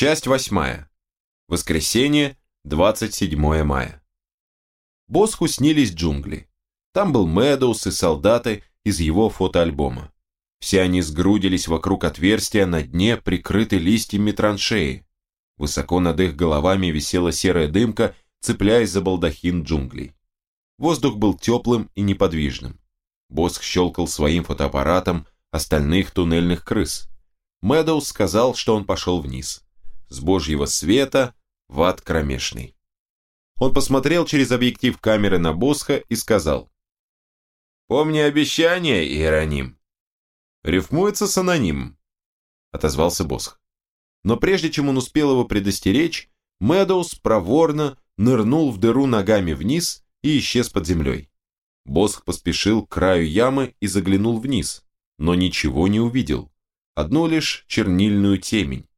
Часть восьмая. Воскресенье, 27 мая. Босху снились джунгли. Там был Мэдоус и солдаты из его фотоальбома. Все они сгрудились вокруг отверстия на дне, прикрытой листьями траншеи. Высоко над их головами висела серая дымка, цепляясь за балдахин джунглей. Воздух был теплым и неподвижным. Босх щелкал своим фотоаппаратом остальных туннельных крыс. Мэдоуз сказал, что он пошел вниз. С божьего света в ад кромешный. Он посмотрел через объектив камеры на Босха и сказал. «Помни обещание, Иероним». «Рифмуется с анонимом», — отозвался Босх. Но прежде чем он успел его предостеречь, Мэдоуз проворно нырнул в дыру ногами вниз и исчез под землей. Босх поспешил к краю ямы и заглянул вниз, но ничего не увидел. Одну лишь чернильную темень.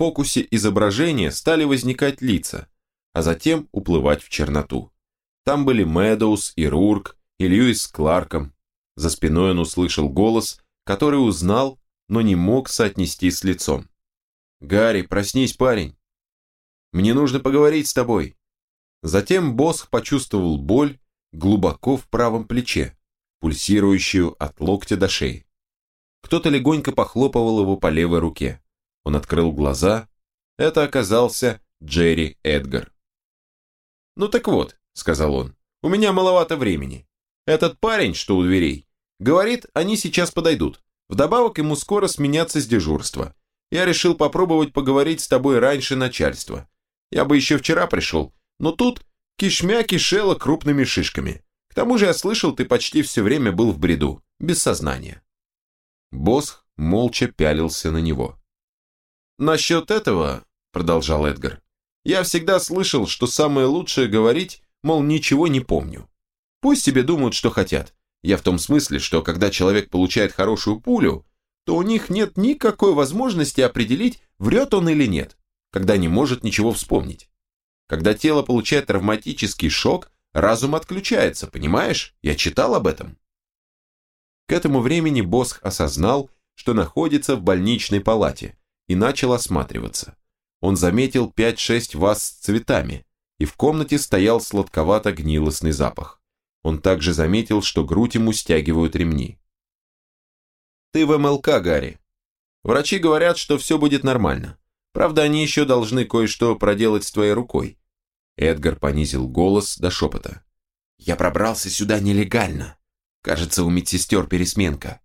Фокусе изображения стали возникать лица, а затем уплывать в черноту. Там были Мэдоуз и Рурк, и Льюис с Кларком. За спиной он услышал голос, который узнал, но не мог соотнести с лицом. «Гарри, проснись, парень! Мне нужно поговорить с тобой!» Затем Босх почувствовал боль глубоко в правом плече, пульсирующую от локтя до шеи. Кто-то легонько похлопывал его по левой руке. Он открыл глаза. Это оказался Джерри Эдгар. «Ну так вот», — сказал он, — «у меня маловато времени. Этот парень, что у дверей, говорит, они сейчас подойдут. Вдобавок ему скоро сменяться с дежурства. Я решил попробовать поговорить с тобой раньше начальства. Я бы еще вчера пришел, но тут кишмя кишела крупными шишками. К тому же я слышал, ты почти все время был в бреду, без сознания. Босх молча пялился на него. «Насчет этого», — продолжал Эдгар, «я всегда слышал, что самое лучшее говорить, мол, ничего не помню. Пусть себе думают, что хотят. Я в том смысле, что когда человек получает хорошую пулю, то у них нет никакой возможности определить, врет он или нет, когда не может ничего вспомнить. Когда тело получает травматический шок, разум отключается, понимаешь? Я читал об этом. К этому времени Босх осознал, что находится в больничной палате, и начал осматриваться. Он заметил 5-6 ваз с цветами, и в комнате стоял сладковато-гнилостный запах. Он также заметил, что грудь ему стягивают ремни. «Ты в МЛК, Гарри. Врачи говорят, что все будет нормально. Правда, они еще должны кое-что проделать с твоей рукой. Эдгар понизил голос до шепота. «Я пробрался сюда нелегально. Кажется, у медсестер пересменка.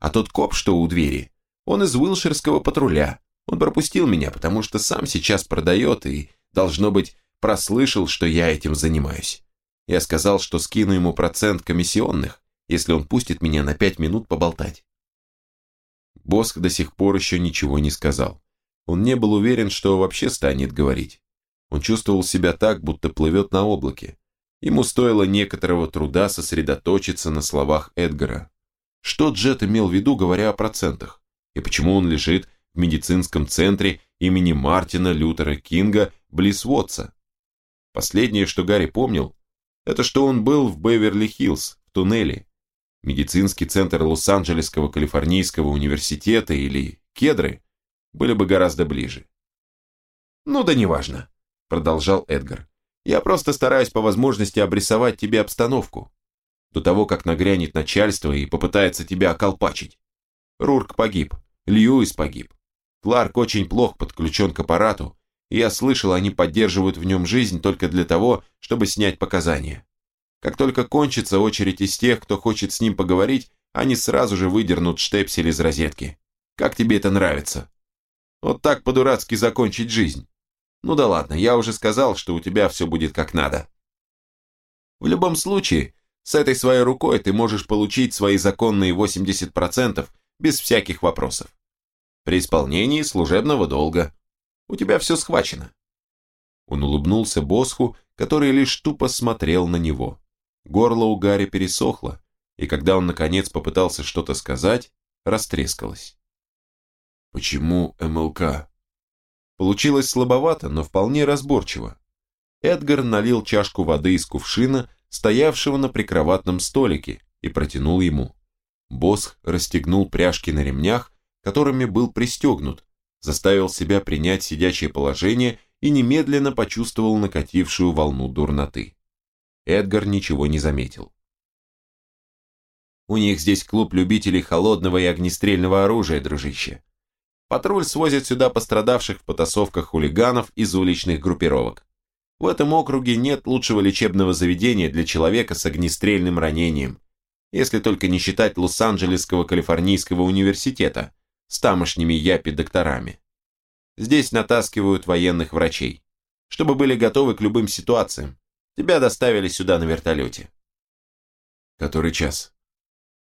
А тот коп, что у двери, он из Уилширского патруля. Он пропустил меня, потому что сам сейчас продает и, должно быть, прослышал, что я этим занимаюсь. Я сказал, что скину ему процент комиссионных, если он пустит меня на пять минут поболтать». Боск до сих пор еще ничего не сказал. Он не был уверен, что вообще станет говорить. Он чувствовал себя так, будто плывет на облаке. Ему стоило некоторого труда сосредоточиться на словах Эдгара. Что Джет имел в виду, говоря о процентах? И почему он лежит в медицинском центре имени Мартина Лютера Кинга близ Уотса? Последнее, что Гарри помнил, это что он был в Беверли-Хиллз, в туннеле. Медицинский центр Лос-Анджелесского калифорнийского университета или Кедры были бы гораздо ближе. Ну да неважно продолжал Эдгар. «Я просто стараюсь по возможности обрисовать тебе обстановку. До того, как нагрянет начальство и попытается тебя околпачить. Рурк погиб, Льюис погиб. Кларк очень плохо подключен к аппарату, и я слышал, они поддерживают в нем жизнь только для того, чтобы снять показания. Как только кончится очередь из тех, кто хочет с ним поговорить, они сразу же выдернут штепсель из розетки. Как тебе это нравится? Вот так по-дурацки закончить жизнь. Ну да ладно, я уже сказал, что у тебя все будет как надо. В любом случае, с этой своей рукой ты можешь получить свои законные 80% без всяких вопросов. При исполнении служебного долга. У тебя все схвачено. Он улыбнулся Босху, который лишь тупо смотрел на него. Горло у Гарри пересохло, и когда он наконец попытался что-то сказать, растрескалось. «Почему МЛК?» Получилось слабовато, но вполне разборчиво. Эдгар налил чашку воды из кувшина, стоявшего на прикроватном столике, и протянул ему. Босх расстегнул пряжки на ремнях, которыми был пристегнут, заставил себя принять сидячее положение и немедленно почувствовал накатившую волну дурноты. Эдгар ничего не заметил. У них здесь клуб любителей холодного и огнестрельного оружия, дружище. Патруль свозит сюда пострадавших в потасовках хулиганов из уличных группировок. В этом округе нет лучшего лечебного заведения для человека с огнестрельным ранением, если только не считать Лос-Анджелесского калифорнийского университета с тамошними япи-докторами. Здесь натаскивают военных врачей, чтобы были готовы к любым ситуациям. Тебя доставили сюда на вертолете. Который час?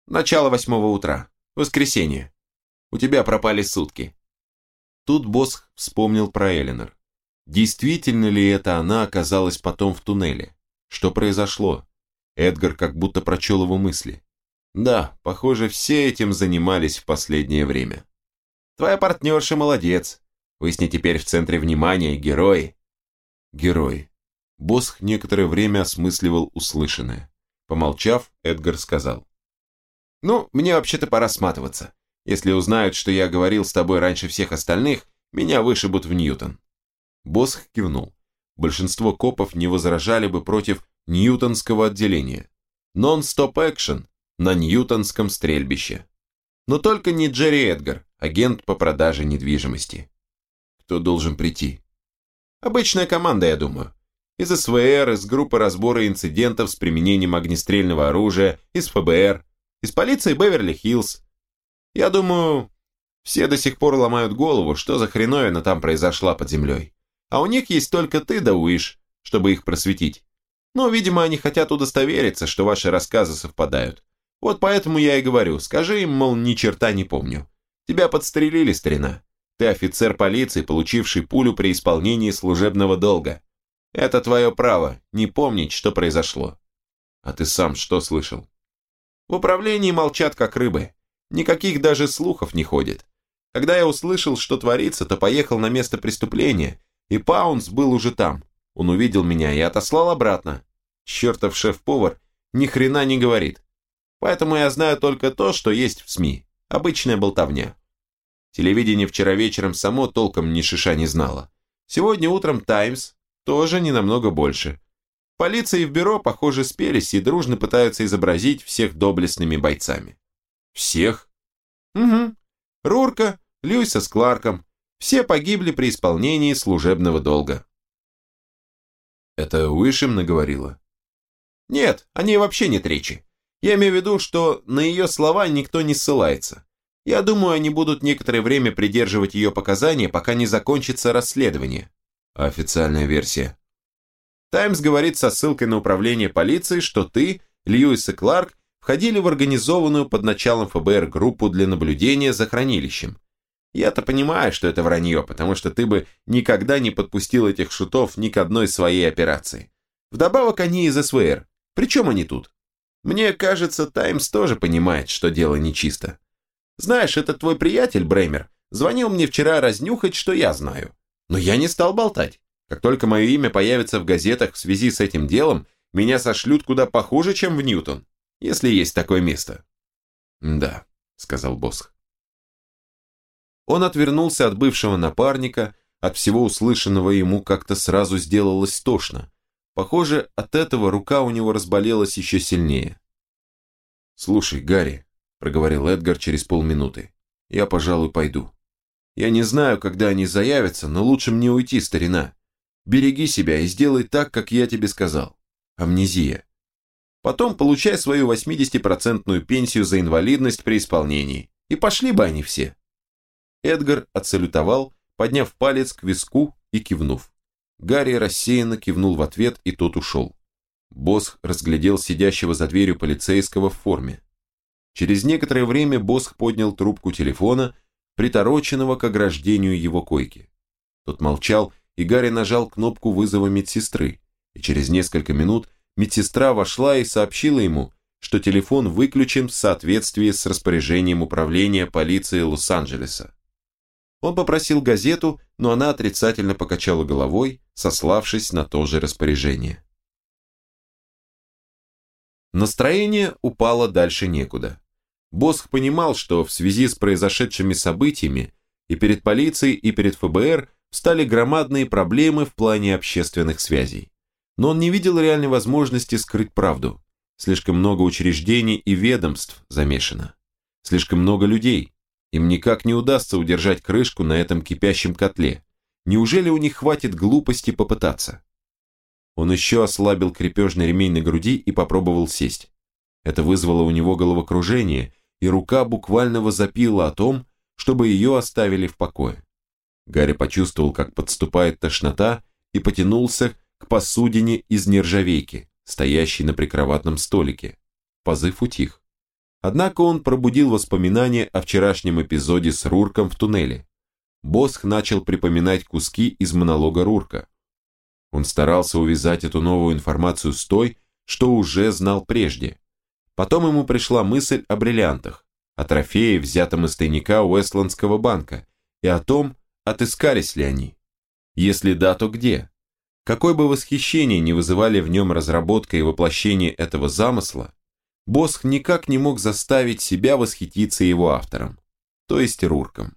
Начало восьмого утра. Воскресенье. У тебя пропали сутки. Тут босс вспомнил про Эленор. Действительно ли это она оказалась потом в туннеле? Что произошло? Эдгар как будто прочел его мысли. Да, похоже, все этим занимались в последнее время. Твоя партнерша молодец. Вы с ней теперь в центре внимания, герои. Герои. Босх некоторое время осмысливал услышанное. Помолчав, Эдгар сказал. «Ну, мне вообще-то пора сматываться. Если узнают, что я говорил с тобой раньше всех остальных, меня вышибут в Ньютон». Босх кивнул. Большинство копов не возражали бы против Ньютонского отделения. Non-stop action на Ньютонском стрельбище. Но только не Джерри Эдгар, агент по продаже недвижимости. Кто должен прийти? Обычная команда, я думаю. Из СВР, из группы разбора инцидентов с применением огнестрельного оружия, из ФБР, из полиции Беверли-Хиллз. Я думаю, все до сих пор ломают голову, что за хреновина там произошла под землей. А у них есть только ты да Уиш, чтобы их просветить. Но, видимо, они хотят удостовериться, что ваши рассказы совпадают. Вот поэтому я и говорю, скажи им, мол, ни черта не помню. Тебя подстрелили, старина. Ты офицер полиции, получивший пулю при исполнении служебного долга. Это твое право, не помнить, что произошло. А ты сам что слышал? В управлении молчат, как рыбы. Никаких даже слухов не ходит. Когда я услышал, что творится, то поехал на место преступления, и Паунс был уже там. Он увидел меня и отослал обратно. Чертов шеф-повар ни хрена не говорит. Поэтому я знаю только то, что есть в СМИ. Обычная болтовня. Телевидение вчера вечером само толком ни шиша не знало. Сегодня утром «Таймс» тоже не намного больше. Полиция и в бюро, похоже, спелись и дружно пытаются изобразить всех доблестными бойцами. Всех? Угу. Рурка, Льюиса с Кларком. Все погибли при исполнении служебного долга. Это Уишем наговорила? Нет, о ней вообще нет речи. Я имею в виду, что на ее слова никто не ссылается. Я думаю, они будут некоторое время придерживать ее показания, пока не закончится расследование. Официальная версия. Таймс говорит со ссылкой на управление полиции, что ты, Льюис и Кларк входили в организованную под началом ФБР группу для наблюдения за хранилищем. Я-то понимаю, что это вранье, потому что ты бы никогда не подпустил этих шутов ни к одной своей операции. Вдобавок они из СВР. Причем они тут? Мне кажется, Таймс тоже понимает, что дело нечисто. Знаешь, этот твой приятель, Бреймер, звонил мне вчера разнюхать, что я знаю. Но я не стал болтать. Как только мое имя появится в газетах в связи с этим делом, меня сошлют куда похуже, чем в Ньютон, если есть такое место. Да, сказал Босх. Он отвернулся от бывшего напарника, от всего услышанного ему как-то сразу сделалось тошно. Похоже, от этого рука у него разболелась еще сильнее. «Слушай, Гарри», — проговорил Эдгар через полминуты, — «я, пожалуй, пойду. Я не знаю, когда они заявятся, но лучше мне уйти, старина. Береги себя и сделай так, как я тебе сказал. Амнезия. Потом получай свою 80% пенсию за инвалидность при исполнении. И пошли бы они все». Эдгар отсалютовал, подняв палец к виску и кивнув. Гарри рассеянно кивнул в ответ, и тот ушел. Босх разглядел сидящего за дверью полицейского в форме. Через некоторое время Босх поднял трубку телефона, притороченного к ограждению его койки. Тот молчал, и Гарри нажал кнопку вызова медсестры, и через несколько минут медсестра вошла и сообщила ему, что телефон выключен в соответствии с распоряжением управления полиции Лос-Анджелеса. Он попросил газету, но она отрицательно покачала головой, сославшись на то же распоряжение. Настроение упало дальше некуда. Босх понимал, что в связи с произошедшими событиями и перед полицией, и перед ФБР встали громадные проблемы в плане общественных связей. Но он не видел реальной возможности скрыть правду. Слишком много учреждений и ведомств замешано. Слишком много людей. Им никак не удастся удержать крышку на этом кипящем котле. Неужели у них хватит глупости попытаться? Он еще ослабил крепежный ремень на груди и попробовал сесть. Это вызвало у него головокружение, и рука буквально возопила о том, чтобы ее оставили в покое. Гарри почувствовал, как подступает тошнота, и потянулся к посудине из нержавейки, стоящей на прикроватном столике. Позыв утих. Однако он пробудил воспоминания о вчерашнем эпизоде с Рурком в туннеле. Босх начал припоминать куски из монолога Рурка. Он старался увязать эту новую информацию с той, что уже знал прежде. Потом ему пришла мысль о бриллиантах, о трофее, взятом из тайника Уэстландского банка, и о том, отыскались ли они. Если да, то где? Какое бы восхищение не вызывали в нем разработка и воплощение этого замысла, Босх никак не мог заставить себя восхититься его автором, то есть Рурком.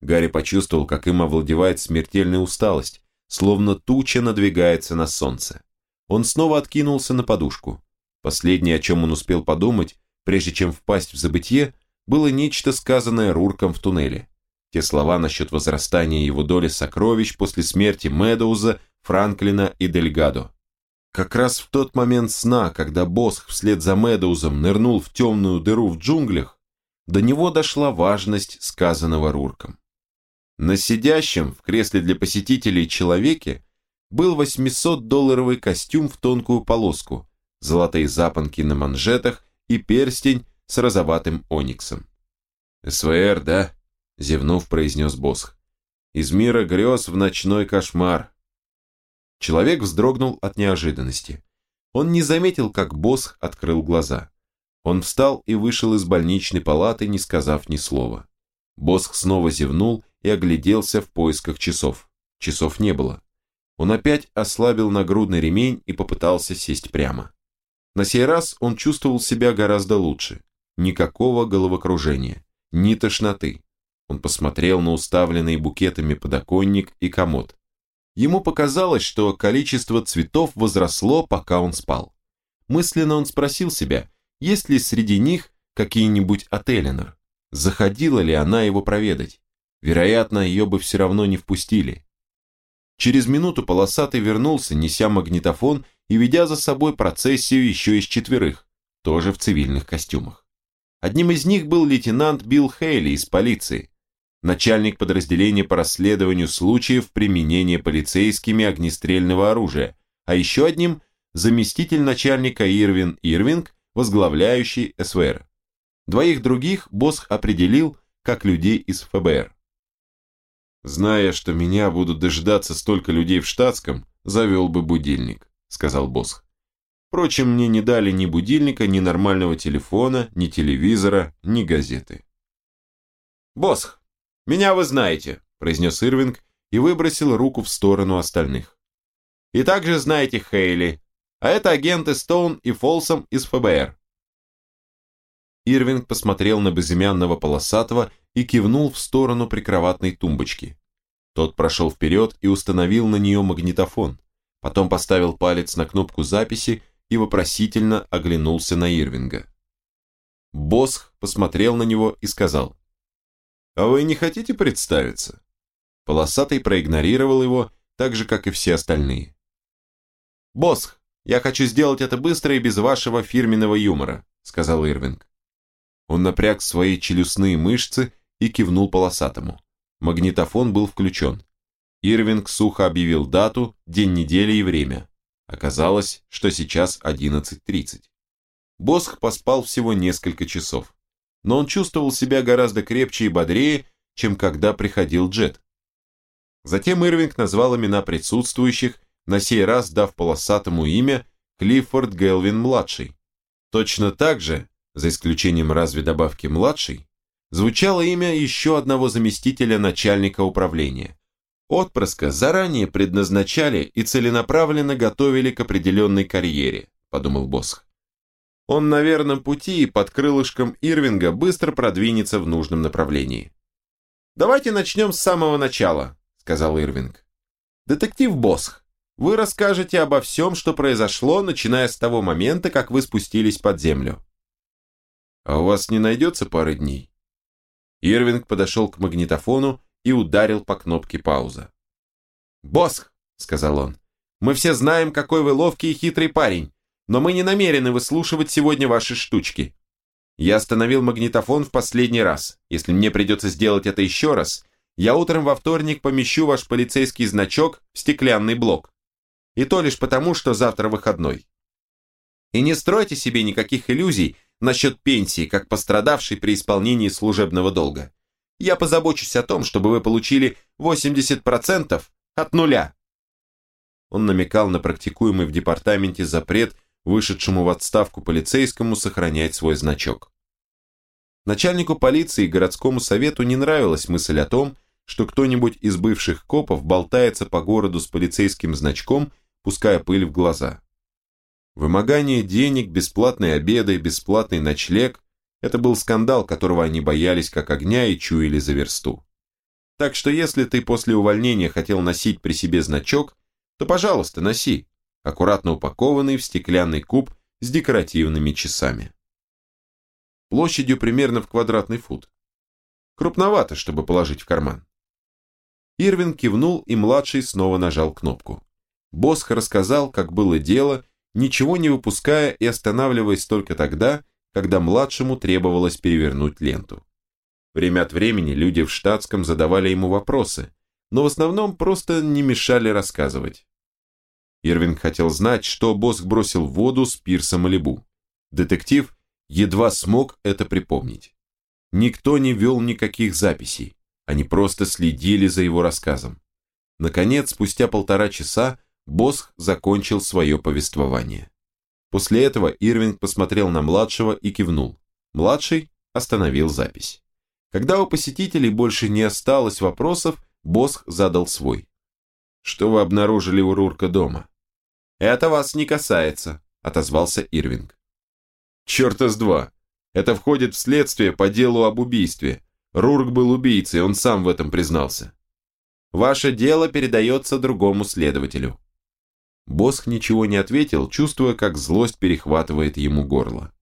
Гарри почувствовал, как им овладевает смертельная усталость, словно туча надвигается на солнце. Он снова откинулся на подушку. Последнее, о чем он успел подумать, прежде чем впасть в забытье, было нечто сказанное Рурком в туннеле. Те слова насчет возрастания его доли сокровищ после смерти Медоуза, Франклина и Дельгадо. Как раз в тот момент сна, когда Босх вслед за Медоузом нырнул в темную дыру в джунглях, до него дошла важность сказанного Рурком. На сидящем в кресле для посетителей человеке был 800-долларовый костюм в тонкую полоску, золотые запонки на манжетах и перстень с розоватым ониксом. «СВР, да?» – зевнув, произнес Босх. «Из мира грез в ночной кошмар». Человек вздрогнул от неожиданности. Он не заметил, как Босх открыл глаза. Он встал и вышел из больничной палаты, не сказав ни слова. Босх снова зевнул и огляделся в поисках часов. Часов не было. Он опять ослабил нагрудный ремень и попытался сесть прямо. На сей раз он чувствовал себя гораздо лучше. Никакого головокружения, ни тошноты. Он посмотрел на уставленные букетами подоконник и комод. Ему показалось, что количество цветов возросло, пока он спал. Мысленно он спросил себя, есть ли среди них какие-нибудь от Эленор. Заходила ли она его проведать? Вероятно, ее бы все равно не впустили. Через минуту полосатый вернулся, неся магнитофон и ведя за собой процессию еще из четверых, тоже в цивильных костюмах. Одним из них был лейтенант Билл Хейли из полиции, начальник подразделения по расследованию случаев применения полицейскими огнестрельного оружия, а еще одним заместитель начальника Ирвин Ирвинг, возглавляющий СВР. Двоих других босс определил как людей из ФБР. Зная, что меня будут дожидаться столько людей в штатском, завел бы будильник, сказал Босх. Впрочем, мне не дали ни будильника, ни нормального телефона, ни телевизора, ни газеты. Босх, меня вы знаете, произнес Ирвинг и выбросил руку в сторону остальных. И также знаете Хейли, а это агенты Стоун и Фолсом из ФБР. Ирвинг посмотрел на безымянного полосатого и кивнул в сторону прикроватной тумбочки. Тот прошел вперед и установил на нее магнитофон, потом поставил палец на кнопку записи и вопросительно оглянулся на Ирвинга. Босх посмотрел на него и сказал, «А вы не хотите представиться?» Полосатый проигнорировал его, так же, как и все остальные. «Босх, я хочу сделать это быстро и без вашего фирменного юмора», сказал Ирвинг. Он напряг свои челюстные мышцы и кивнул полосатому. Магнитофон был включен. Ирвинг сухо объявил дату, день недели и время. Оказалось, что сейчас 11.30. Босх поспал всего несколько часов. Но он чувствовал себя гораздо крепче и бодрее, чем когда приходил Джет. Затем Ирвинг назвал имена присутствующих, на сей раз дав полосатому имя Клиффорд Гелвин-младший. Точно так же, за исключением разве добавки «младший», звучало имя еще одного заместителя начальника управления. Отпрыска заранее предназначали и целенаправленно готовили к определенной карьере, подумал Босх. Он на верном пути и под крылышком Ирвинга быстро продвинется в нужном направлении. «Давайте начнем с самого начала», — сказал Ирвинг. «Детектив Босх, вы расскажете обо всем, что произошло, начиная с того момента, как вы спустились под землю». «А у вас не найдется пары дней?» Ирвинг подошел к магнитофону и ударил по кнопке пауза. «Босх», — сказал он, — «мы все знаем, какой вы ловкий и хитрый парень, но мы не намерены выслушивать сегодня ваши штучки. Я остановил магнитофон в последний раз. Если мне придется сделать это еще раз, я утром во вторник помещу ваш полицейский значок в стеклянный блок. И то лишь потому, что завтра выходной. И не стройте себе никаких иллюзий насчет пенсии, как пострадавший при исполнении служебного долга. Я позабочусь о том, чтобы вы получили 80% от нуля. Он намекал на практикуемый в департаменте запрет вышедшему в отставку полицейскому сохранять свой значок. Начальнику полиции и городскому совету не нравилась мысль о том, что кто-нибудь из бывших копов болтается по городу с полицейским значком, пуская пыль в глаза. Вымогание денег, бесплатные обеды, бесплатный ночлег – это был скандал, которого они боялись как огня и чуяли за версту. Так что если ты после увольнения хотел носить при себе значок, то, пожалуйста, носи, аккуратно упакованный в стеклянный куб с декоративными часами. Площадью примерно в квадратный фут. Крупновато, чтобы положить в карман. Ирвин кивнул, и младший снова нажал кнопку. Босх рассказал, как было дело, ничего не выпуская и останавливаясь только тогда, когда младшему требовалось перевернуть ленту. Время от времени люди в штатском задавали ему вопросы, но в основном просто не мешали рассказывать. Ирвинг хотел знать, что Боск бросил в воду с пирса Малибу. Детектив едва смог это припомнить. Никто не вел никаких записей, они просто следили за его рассказом. Наконец, спустя полтора часа, Босх закончил свое повествование. После этого Ирвинг посмотрел на младшего и кивнул. Младший остановил запись. Когда у посетителей больше не осталось вопросов, Босх задал свой. «Что вы обнаружили у Рурка дома?» «Это вас не касается», – отозвался Ирвинг. «Черта с два. Это входит в следствие по делу об убийстве. Рурк был убийцей, он сам в этом признался. Ваше дело передается другому следователю». Босх ничего не ответил, чувствуя, как злость перехватывает ему горло.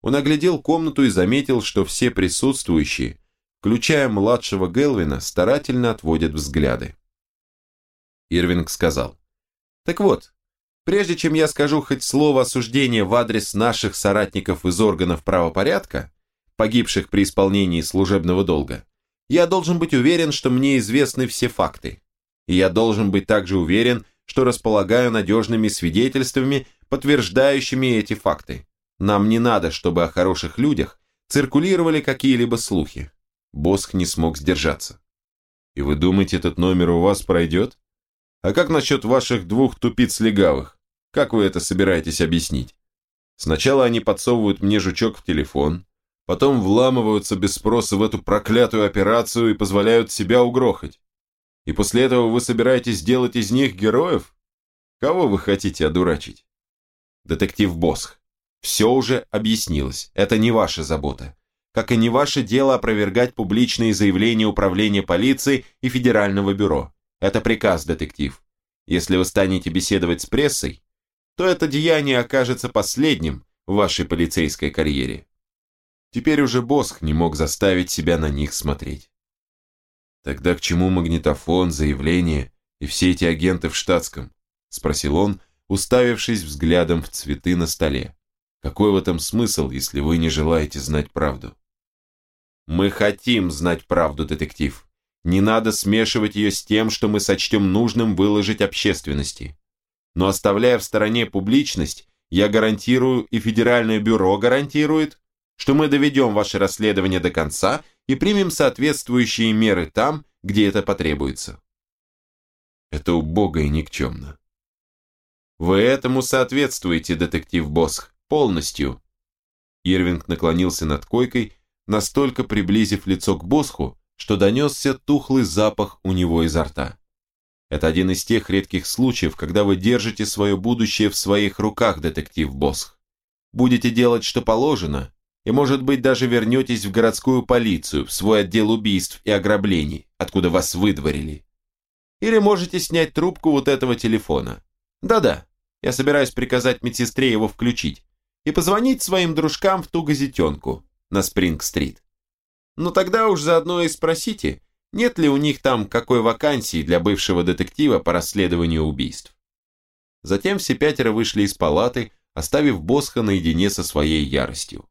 Он оглядел комнату и заметил, что все присутствующие, включая младшего Гелвина, старательно отводят взгляды. Ирвинг сказал, «Так вот, Прежде чем я скажу хоть слово осуждения в адрес наших соратников из органов правопорядка, погибших при исполнении служебного долга, я должен быть уверен, что мне известны все факты. И я должен быть также уверен, что располагаю надежными свидетельствами, подтверждающими эти факты. Нам не надо, чтобы о хороших людях циркулировали какие-либо слухи. Босх не смог сдержаться. И вы думаете, этот номер у вас пройдет? А как насчет ваших двух тупиц легавых? Как вы это собираетесь объяснить? Сначала они подсовывают мне жучок в телефон, потом вламываются без спроса в эту проклятую операцию и позволяют себя угрохать. И после этого вы собираетесь сделать из них героев? Кого вы хотите одурачить? Детектив Босх, все уже объяснилось, это не ваша забота. Как и не ваше дело опровергать публичные заявления Управления полиции и Федерального бюро. Это приказ, детектив. Если вы станете беседовать с прессой, то это деяние окажется последним в вашей полицейской карьере. Теперь уже Босх не мог заставить себя на них смотреть. Тогда к чему магнитофон, заявление и все эти агенты в штатском? Спросил он, уставившись взглядом в цветы на столе. Какой в этом смысл, если вы не желаете знать правду? Мы хотим знать правду, детектив. Не надо смешивать ее с тем, что мы сочтем нужным выложить общественности. Но оставляя в стороне публичность, я гарантирую, и Федеральное бюро гарантирует, что мы доведем ваше расследование до конца и примем соответствующие меры там, где это потребуется. Это убого и никчемно. Вы этому соответствуете, детектив Босх, полностью. Ирвинг наклонился над койкой, настолько приблизив лицо к Босху, что донесся тухлый запах у него изо рта. Это один из тех редких случаев, когда вы держите свое будущее в своих руках, детектив Босх. Будете делать, что положено, И, может быть, даже вернетесь в городскую полицию, в свой отдел убийств и ограблений, откуда вас выдворили. Или можете снять трубку вот этого телефона. Да-да, я собираюсь приказать медсестре его включить и позвонить своим дружкам в ту газетенку на Спринг-стрит. Но тогда уж заодно и спросите, нет ли у них там какой вакансии для бывшего детектива по расследованию убийств. Затем все пятеро вышли из палаты, оставив Босха наедине со своей яростью.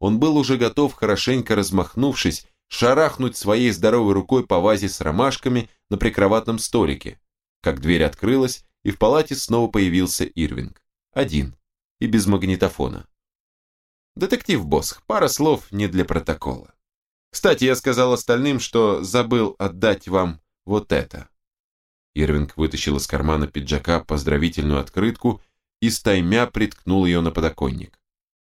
Он был уже готов, хорошенько размахнувшись, шарахнуть своей здоровой рукой по вазе с ромашками на прикроватном столике, как дверь открылась, и в палате снова появился Ирвинг. Один. И без магнитофона. «Детектив Босх, пара слов не для протокола. Кстати, я сказал остальным, что забыл отдать вам вот это». Ирвинг вытащил из кармана пиджака поздравительную открытку и стаймя приткнул ее на подоконник.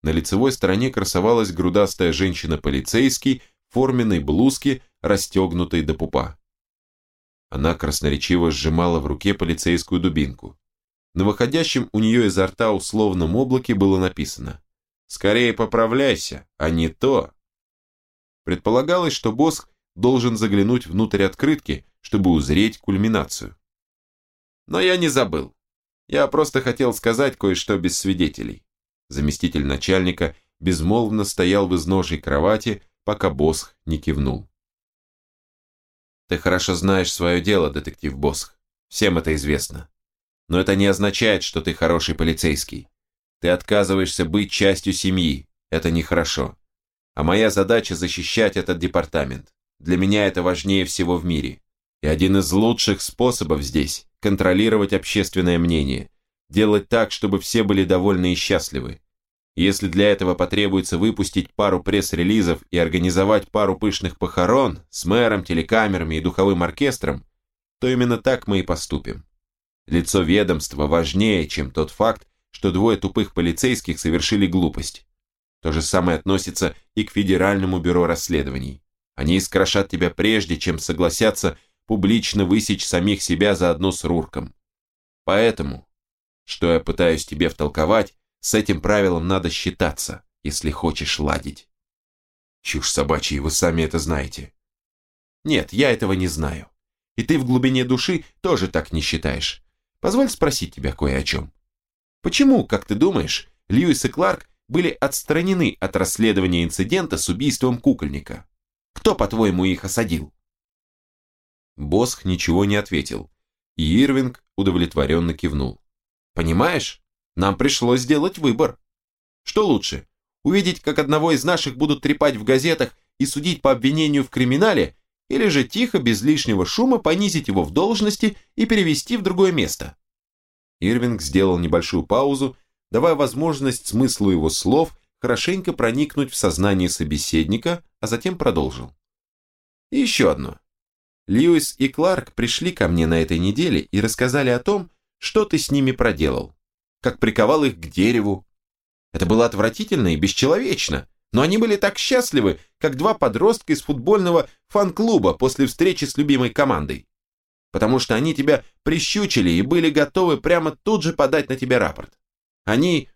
На лицевой стороне красовалась грудастая женщина-полицейский в форменной блузке, расстегнутой до пупа. Она красноречиво сжимала в руке полицейскую дубинку. На выходящем у нее изо рта условном облаке было написано «Скорее поправляйся, а не то». Предполагалось, что Босх должен заглянуть внутрь открытки, чтобы узреть кульминацию. Но я не забыл. Я просто хотел сказать кое-что без свидетелей. Заместитель начальника безмолвно стоял в изножьей кровати, пока Босх не кивнул. Ты хорошо знаешь свое дело, детектив Босх. Всем это известно. Но это не означает, что ты хороший полицейский. Ты отказываешься быть частью семьи. Это нехорошо. А моя задача защищать этот департамент. Для меня это важнее всего в мире. И один из лучших способов здесь – контролировать общественное мнение. Делать так, чтобы все были довольны и счастливы. Если для этого потребуется выпустить пару пресс-релизов и организовать пару пышных похорон с мэром, телекамерами и духовым оркестром, то именно так мы и поступим. Лицо ведомства важнее, чем тот факт, что двое тупых полицейских совершили глупость. То же самое относится и к Федеральному бюро расследований. Они искрошат тебя прежде, чем согласятся публично высечь самих себя заодно с Рурком. Поэтому, что я пытаюсь тебе втолковать, с этим правилом надо считаться, если хочешь ладить. Чушь собачья, вы сами это знаете. Нет, я этого не знаю. И ты в глубине души тоже так не считаешь. Позволь спросить тебя кое о чем. Почему, как ты думаешь, Льюис и Кларк были отстранены от расследования инцидента с убийством кукольника? Кто, по-твоему, их осадил? Босх ничего не ответил, и Ирвинг удовлетворенно кивнул. Понимаешь? Нам пришлось сделать выбор. Что лучше, увидеть, как одного из наших будут трепать в газетах и судить по обвинению в криминале, или же тихо, без лишнего шума, понизить его в должности и перевести в другое место? Ирвинг сделал небольшую паузу, давая возможность смыслу его слов хорошенько проникнуть в сознание собеседника, а затем продолжил. И еще одно. Льюис и Кларк пришли ко мне на этой неделе и рассказали о том, что ты с ними проделал как приковал их к дереву. Это было отвратительно и бесчеловечно, но они были так счастливы, как два подростка из футбольного фан-клуба после встречи с любимой командой. Потому что они тебя прищучили и были готовы прямо тут же подать на тебя рапорт. Они...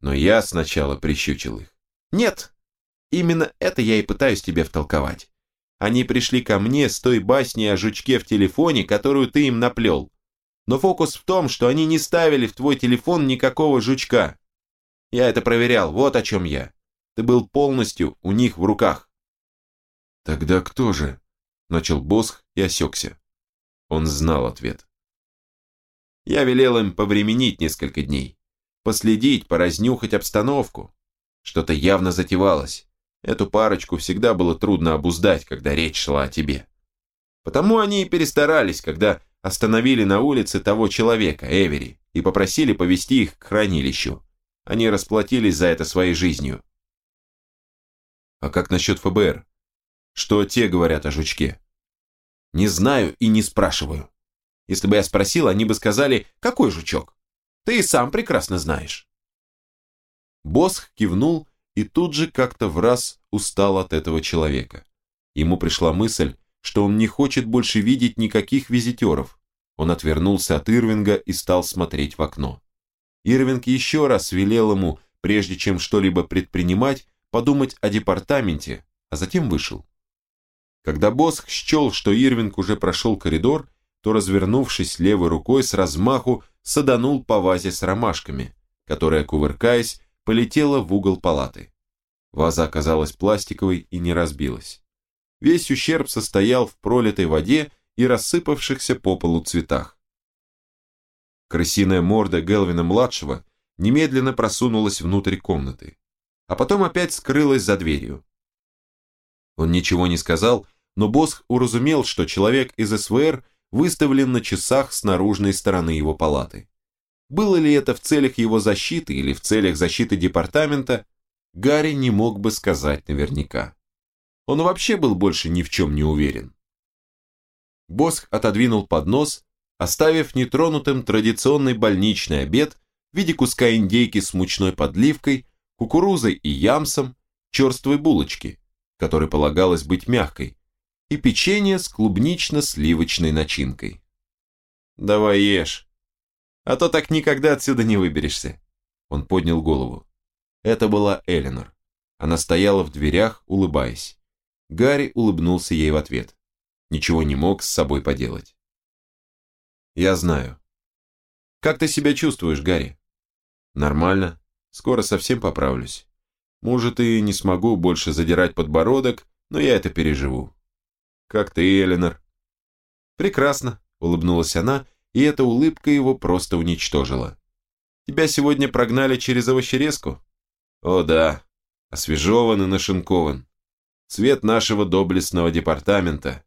Но я сначала прищучил их. Нет, именно это я и пытаюсь тебе втолковать. Они пришли ко мне с той басней о жучке в телефоне, которую ты им наплел. Но фокус в том, что они не ставили в твой телефон никакого жучка. Я это проверял, вот о чем я. Ты был полностью у них в руках. Тогда кто же? Начал Босх и осекся. Он знал ответ. Я велел им повременить несколько дней. Последить, поразнюхать обстановку. Что-то явно затевалось. Эту парочку всегда было трудно обуздать, когда речь шла о тебе. Потому они и перестарались, когда остановили на улице того человека, Эвери, и попросили повести их к хранилищу. Они расплатились за это своей жизнью. А как насчет ФБР? Что те говорят о жучке? Не знаю и не спрашиваю. Если бы я спросил, они бы сказали, какой жучок? Ты и сам прекрасно знаешь. Босх кивнул и тут же как-то в раз устал от этого человека. Ему пришла мысль, что он не хочет больше видеть никаких визитеров. Он отвернулся от Ирвинга и стал смотреть в окно. Ирвинг еще раз велел ему, прежде чем что-либо предпринимать, подумать о департаменте, а затем вышел. Когда Босх счел, что Ирвинг уже прошел коридор, то, развернувшись левой рукой с размаху, саданул по вазе с ромашками, которая, кувыркаясь, полетела в угол палаты. Ваза оказалась пластиковой и не разбилась. Весь ущерб состоял в пролитой воде и рассыпавшихся по полу цветах. Крысиная морда Гелвина-младшего немедленно просунулась внутрь комнаты, а потом опять скрылась за дверью. Он ничего не сказал, но Босх уразумел, что человек из СВР выставлен на часах с наружной стороны его палаты. Было ли это в целях его защиты или в целях защиты департамента, Гарри не мог бы сказать наверняка. Он вообще был больше ни в чем не уверен. Босх отодвинул поднос, оставив нетронутым традиционный больничный обед в виде куска индейки с мучной подливкой, кукурузой и ямсом, черствой булочки, которой полагалось быть мягкой, и печенье с клубнично-сливочной начинкой. «Давай ешь, а то так никогда отсюда не выберешься», он поднял голову. Это была Эленор. Она стояла в дверях, улыбаясь. Гарри улыбнулся ей в ответ. Ничего не мог с собой поделать. «Я знаю». «Как ты себя чувствуешь, Гарри?» «Нормально. Скоро совсем поправлюсь. Может, и не смогу больше задирать подбородок, но я это переживу. Как ты, Эленор?» «Прекрасно», — улыбнулась она, и эта улыбка его просто уничтожила. «Тебя сегодня прогнали через овощерезку?» «О да, освежеван и нашинкован. Цвет нашего доблестного департамента.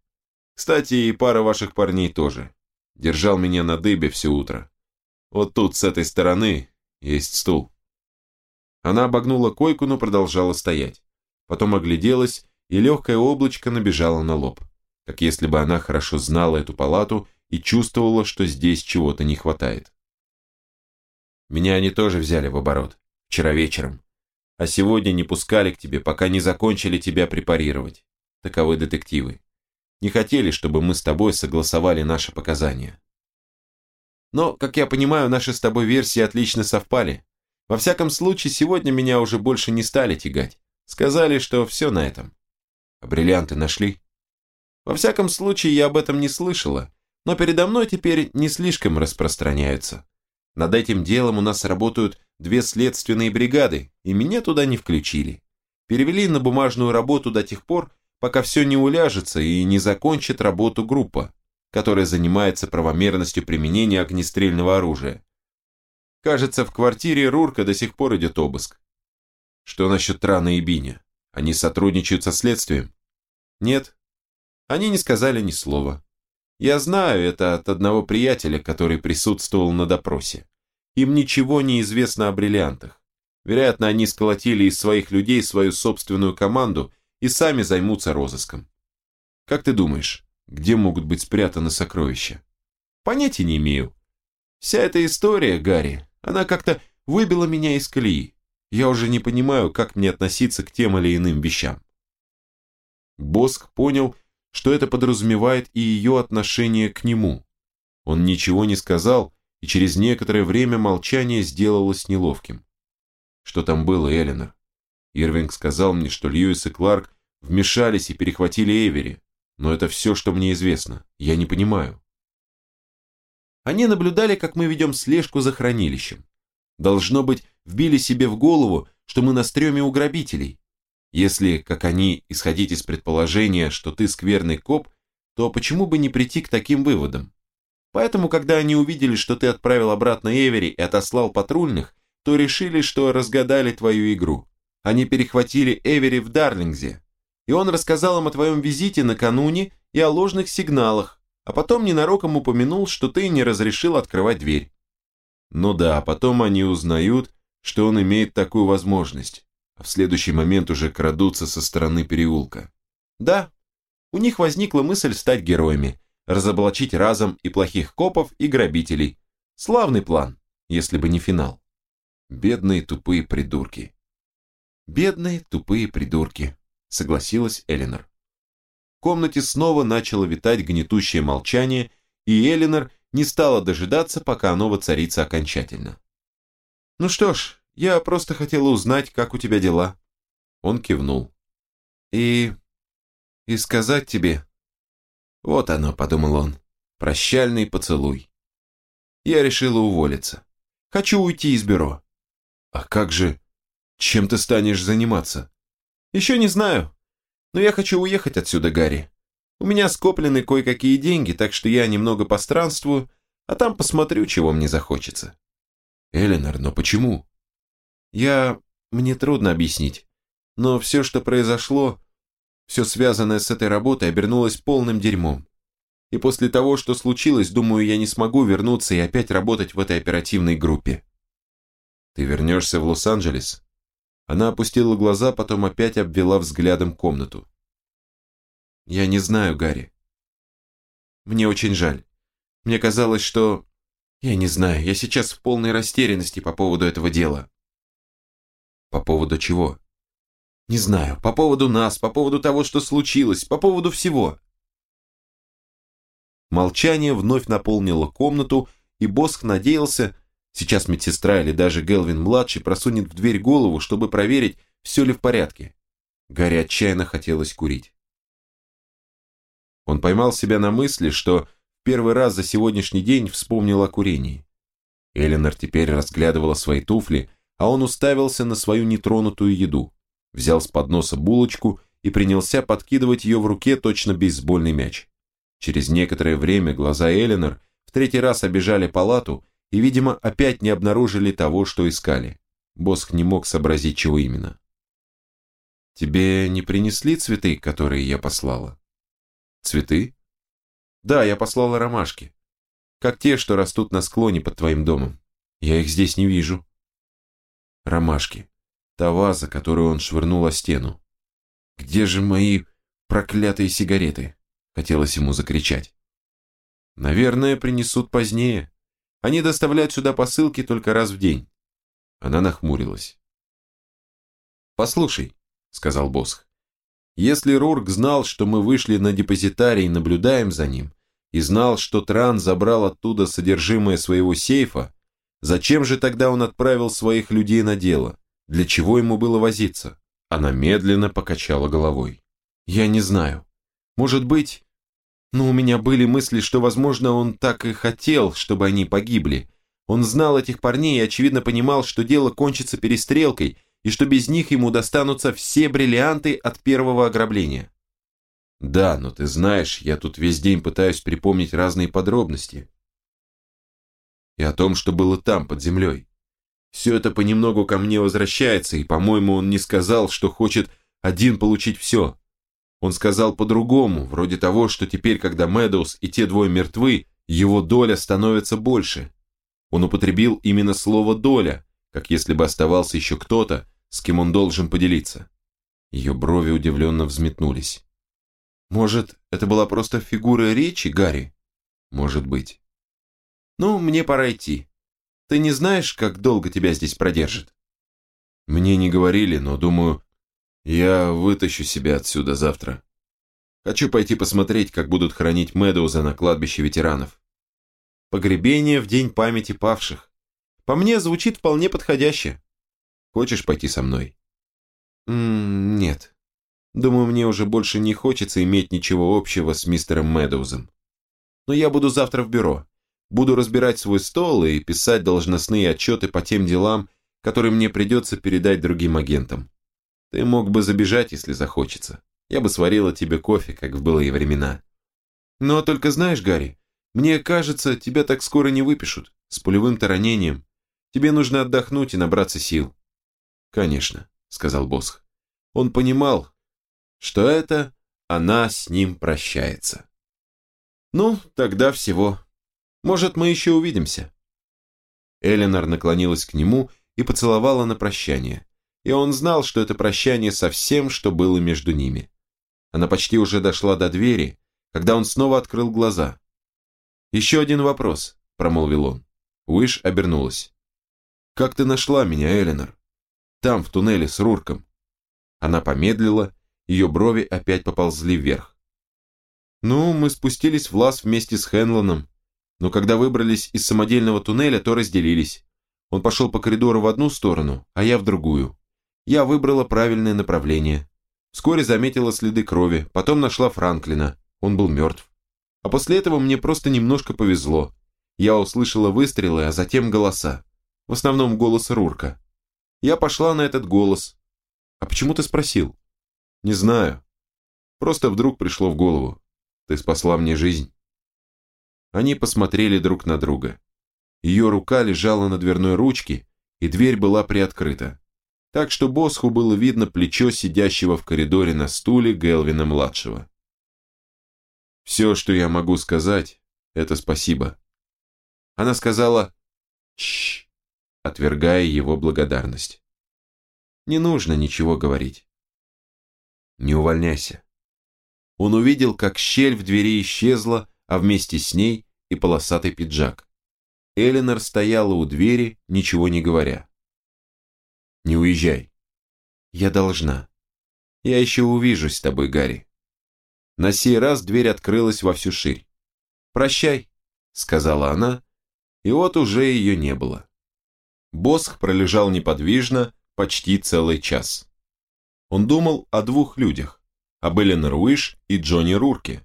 Кстати, и пара ваших парней тоже. Держал меня на дыбе все утро. Вот тут, с этой стороны, есть стул». Она обогнула койку, но продолжала стоять. Потом огляделась, и легкое облачко набежало на лоб, как если бы она хорошо знала эту палату и чувствовала, что здесь чего-то не хватает. Меня они тоже взяли в оборот, вчера вечером, а сегодня не пускали к тебе, пока не закончили тебя препарировать. Таковы детективы. Не хотели, чтобы мы с тобой согласовали наши показания. Но, как я понимаю, наши с тобой версии отлично совпали. Во всяком случае, сегодня меня уже больше не стали тягать. Сказали, что все на этом. А бриллианты нашли? Во всяком случае, я об этом не слышала, но передо мной теперь не слишком распространяются. Над этим делом у нас работают две следственные бригады, и меня туда не включили. Перевели на бумажную работу до тех пор, пока все не уляжется и не закончит работу группа, которая занимается правомерностью применения огнестрельного оружия. Кажется, в квартире Рурка до сих пор идет обыск. Что насчет Трана и Биня? Они сотрудничают со следствием? Нет. Они не сказали ни слова. Я знаю это от одного приятеля, который присутствовал на допросе. Им ничего не известно о бриллиантах. Вероятно, они сколотили из своих людей свою собственную команду и сами займутся розыском. Как ты думаешь, где могут быть спрятаны сокровища? Понятия не имею. Вся эта история, Гарри, она как-то выбила меня из колеи. Я уже не понимаю, как мне относиться к тем или иным вещам. Боск понял, что это подразумевает и ее отношение к нему. Он ничего не сказал, и через некоторое время молчание сделалось неловким. Что там было, Эленор? Ирвинг сказал мне, что Льюис и Кларк вмешались и перехватили Эвери, но это все, что мне известно. Я не понимаю. Они наблюдали, как мы ведем слежку за хранилищем. Должно быть, вбили себе в голову, что мы на стреме у грабителей. Если, как они, исходить из предположения, что ты скверный коп, то почему бы не прийти к таким выводам? Поэтому, когда они увидели, что ты отправил обратно Эвери и отослал патрульных, то решили, что разгадали твою игру. Они перехватили Эвери в Дарлингзе, и он рассказал им о твоем визите накануне и о ложных сигналах, а потом ненароком упомянул, что ты не разрешил открывать дверь. Ну да, потом они узнают, что он имеет такую возможность, а в следующий момент уже крадутся со стороны переулка. Да, у них возникла мысль стать героями, разоблачить разом и плохих копов, и грабителей. Славный план, если бы не финал. Бедные тупые придурки. Бедные тупые придурки, согласилась Элинор. В комнате снова начало витать гнетущее молчание, и Элинор не стала дожидаться, пока оно воцарится окончательно. «Ну что ж, я просто хотела узнать, как у тебя дела». Он кивнул. «И... и сказать тебе...» «Вот оно», — подумал он, — «прощальный поцелуй». Я решила уволиться. Хочу уйти из бюро. А как же... Чем ты станешь заниматься? Еще не знаю. Но я хочу уехать отсюда, Гарри. У меня скоплены кое-какие деньги, так что я немного постранствую, а там посмотрю, чего мне захочется. Эленор, но почему? Я... Мне трудно объяснить. Но все, что произошло, все связанное с этой работой, обернулось полным дерьмом. И после того, что случилось, думаю, я не смогу вернуться и опять работать в этой оперативной группе. Ты вернешься в Лос-Анджелес? Она опустила глаза, потом опять обвела взглядом комнату. Я не знаю, Гарри. Мне очень жаль. Мне казалось, что... Я не знаю, я сейчас в полной растерянности по поводу этого дела. По поводу чего? Не знаю, по поводу нас, по поводу того, что случилось, по поводу всего. Молчание вновь наполнило комнату, и Босх надеялся, сейчас медсестра или даже Гелвин-младший просунет в дверь голову, чтобы проверить, все ли в порядке. Гарри отчаянно хотелось курить. Он поймал себя на мысли, что первый раз за сегодняшний день вспомнил о курении. Эленор теперь разглядывала свои туфли, а он уставился на свою нетронутую еду, взял с подноса булочку и принялся подкидывать ее в руке точно бейсбольный мяч. Через некоторое время глаза Эленор в третий раз обижали палату и, видимо, опять не обнаружили того, что искали. Босх не мог сообразить, чего именно. «Тебе не принесли цветы, которые я послала?» «Цветы?» «Да, я послала ромашки. Как те, что растут на склоне под твоим домом. Я их здесь не вижу». «Ромашки. Та ваза, которую он швырнул о стену. Где же мои проклятые сигареты?» Хотелось ему закричать. Наверное, принесут позднее. Они доставляют сюда посылки только раз в день. Она нахмурилась. «Послушай», — сказал Босх, «если Рурк знал, что мы вышли на депозитарий и наблюдаем за ним, и знал, что Тран забрал оттуда содержимое своего сейфа, зачем же тогда он отправил своих людей на дело? Для чего ему было возиться?» Она медленно покачала головой. «Я не знаю. Может быть, но у меня были мысли, что, возможно, он так и хотел, чтобы они погибли. Он знал этих парней и, очевидно, понимал, что дело кончится перестрелкой, и что без них ему достанутся все бриллианты от первого ограбления. Да, но ты знаешь, я тут весь день пытаюсь припомнить разные подробности. И о том, что было там, под землей. Все это понемногу ко мне возвращается, и, по-моему, он не сказал, что хочет один получить все. Он сказал по-другому, вроде того, что теперь, когда Мэдоуз и те двое мертвы, его доля становится больше. Он употребил именно слово «доля», как если бы оставался еще кто-то, с кем он должен поделиться. Ее брови удивленно взметнулись. «Может, это была просто фигура речи, Гарри?» «Может быть». «Ну, мне пора идти. Ты не знаешь, как долго тебя здесь продержат?» «Мне не говорили, но, думаю, я вытащу себя отсюда завтра. Хочу пойти посмотреть, как будут хранить Мэдоуза на кладбище ветеранов. Погребение в день памяти павших. По мне, звучит вполне подходяще. Хочешь пойти со мной? М -м нет. Думаю, мне уже больше не хочется иметь ничего общего с мистером Мэдоузом. Но я буду завтра в бюро. Буду разбирать свой стол и писать должностные отчеты по тем делам, которые мне придется передать другим агентам. Ты мог бы забежать, если захочется. Я бы сварила тебе кофе, как в былые времена. Но только знаешь, Гарри, мне кажется, тебя так скоро не выпишут, с пулевым-то ранением. Тебе нужно отдохнуть и набраться сил. Конечно, сказал Босх. Он понимал, что это она с ним прощается. Ну, тогда всего. Может, мы еще увидимся. Эленор наклонилась к нему и поцеловала на прощание и он знал, что это прощание со всем, что было между ними. Она почти уже дошла до двери, когда он снова открыл глаза. «Еще один вопрос», — промолвил он. Уиш обернулась. «Как ты нашла меня, Эленор? Там, в туннеле с Рурком». Она помедлила, ее брови опять поползли вверх. «Ну, мы спустились в лаз вместе с Хенлоном, но когда выбрались из самодельного туннеля, то разделились. Он пошел по коридору в одну сторону, а я в другую. Я выбрала правильное направление. Вскоре заметила следы крови, потом нашла Франклина. Он был мертв. А после этого мне просто немножко повезло. Я услышала выстрелы, а затем голоса. В основном голос Рурка. Я пошла на этот голос. А почему ты спросил? Не знаю. Просто вдруг пришло в голову. Ты спасла мне жизнь. Они посмотрели друг на друга. Ее рука лежала на дверной ручке, и дверь была приоткрыта. Так что Босху было видно плечо сидящего в коридоре на стуле Гелвина-младшего. «Все, что я могу сказать, это спасибо». Она сказала «Чш», отвергая его благодарность. «Не нужно ничего говорить». «Не увольняйся». Он увидел, как щель в двери исчезла, а вместе с ней и полосатый пиджак. Эленор стояла у двери, ничего не говоря. «Не уезжай». «Я должна. Я еще увижусь с тобой, Гарри». На сей раз дверь открылась во всю ширь. «Прощай», — сказала она, и вот уже ее не было. Босх пролежал неподвижно почти целый час. Он думал о двух людях, об Эленор Уиш и Джонни Рурке.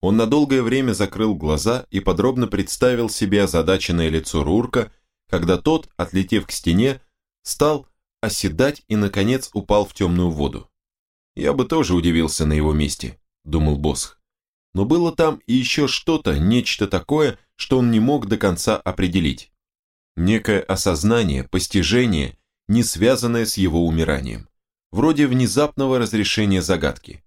Он на долгое время закрыл глаза и подробно представил себе озадаченное лицо Рурка, когда тот, отлетев к стене, стал оседать и, наконец, упал в темную воду. «Я бы тоже удивился на его месте», — думал Босх. Но было там и еще что-то, нечто такое, что он не мог до конца определить. Некое осознание, постижение, не связанное с его умиранием. Вроде внезапного разрешения загадки.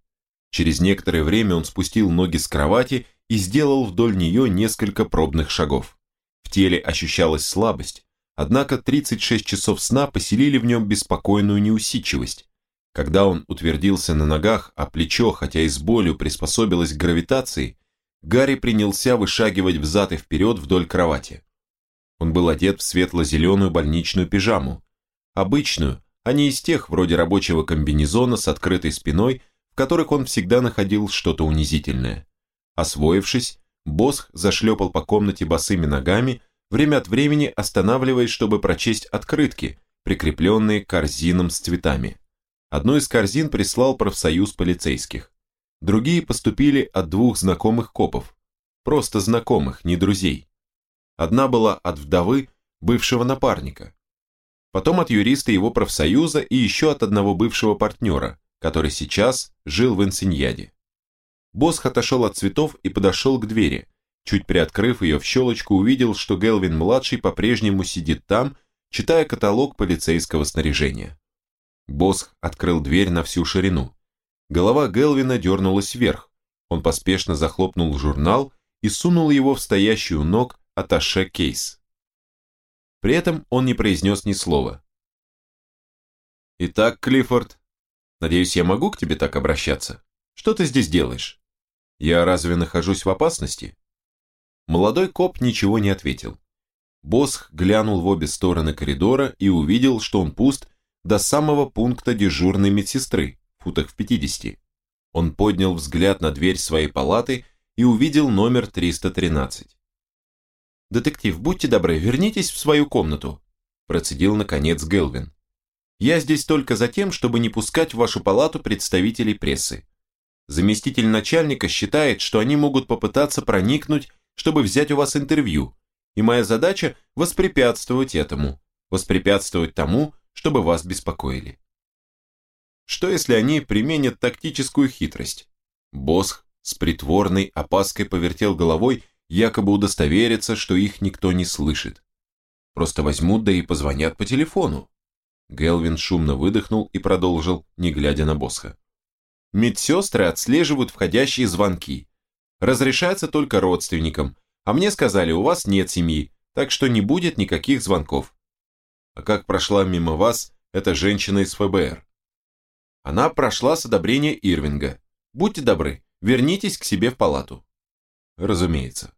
Через некоторое время он спустил ноги с кровати и сделал вдоль нее несколько пробных шагов. В теле ощущалась слабость, однако 36 часов сна поселили в нем беспокойную неусидчивость. Когда он утвердился на ногах, а плечо, хотя и с болью, приспособилось к гравитации, Гарри принялся вышагивать взад и вперед вдоль кровати. Он был одет в светло-зеленую больничную пижаму, обычную, а не из тех вроде рабочего комбинезона с открытой спиной, которых он всегда находил что-то унизительное. Освоившись, Босх зашлепал по комнате босыми ногами, время от времени останавливаясь, чтобы прочесть открытки, прикрепленные к корзинам с цветами. Одну из корзин прислал профсоюз полицейских. Другие поступили от двух знакомых копов. Просто знакомых, не друзей. Одна была от вдовы, бывшего напарника. Потом от юриста его профсоюза и еще от одного бывшего партнера, который сейчас жил в Инсиньяде. Босх отошел от цветов и подошел к двери. Чуть приоткрыв ее в щелочку, увидел, что Гелвин-младший по-прежнему сидит там, читая каталог полицейского снаряжения. Босх открыл дверь на всю ширину. Голова Гелвина дернулась вверх. Он поспешно захлопнул журнал и сунул его в стоящую ног аташе кейс. При этом он не произнес ни слова. «Итак, Клиффорд, Надеюсь, я могу к тебе так обращаться? Что ты здесь делаешь? Я разве нахожусь в опасности? Молодой коп ничего не ответил. Босх глянул в обе стороны коридора и увидел, что он пуст до самого пункта дежурной медсестры, футах в 50. Он поднял взгляд на дверь своей палаты и увидел номер 313. «Детектив, будьте добры, вернитесь в свою комнату», процедил наконец Гелвин. Я здесь только за тем, чтобы не пускать в вашу палату представителей прессы. Заместитель начальника считает, что они могут попытаться проникнуть, чтобы взять у вас интервью, и моя задача – воспрепятствовать этому, воспрепятствовать тому, чтобы вас беспокоили. Что если они применят тактическую хитрость? Босх с притворной опаской повертел головой, якобы удостовериться, что их никто не слышит. Просто возьмут да и позвонят по телефону. Гелвин шумно выдохнул и продолжил, не глядя на Босха. Медсестры отслеживают входящие звонки. Разрешается только родственникам, а мне сказали, у вас нет семьи, так что не будет никаких звонков. А как прошла мимо вас эта женщина из ФБР? Она прошла с одобрения Ирвинга. Будьте добры, вернитесь к себе в палату. Разумеется.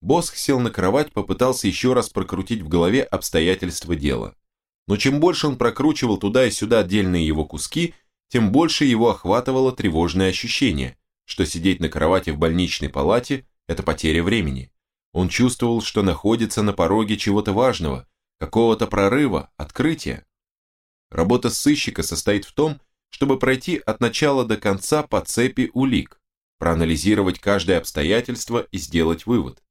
Босх сел на кровать, попытался еще раз прокрутить в голове обстоятельства дела но чем больше он прокручивал туда и сюда отдельные его куски, тем больше его охватывало тревожное ощущение, что сидеть на кровати в больничной палате – это потеря времени. Он чувствовал, что находится на пороге чего-то важного, какого-то прорыва, открытия. Работа сыщика состоит в том, чтобы пройти от начала до конца по цепи улик, проанализировать каждое обстоятельство и сделать вывод.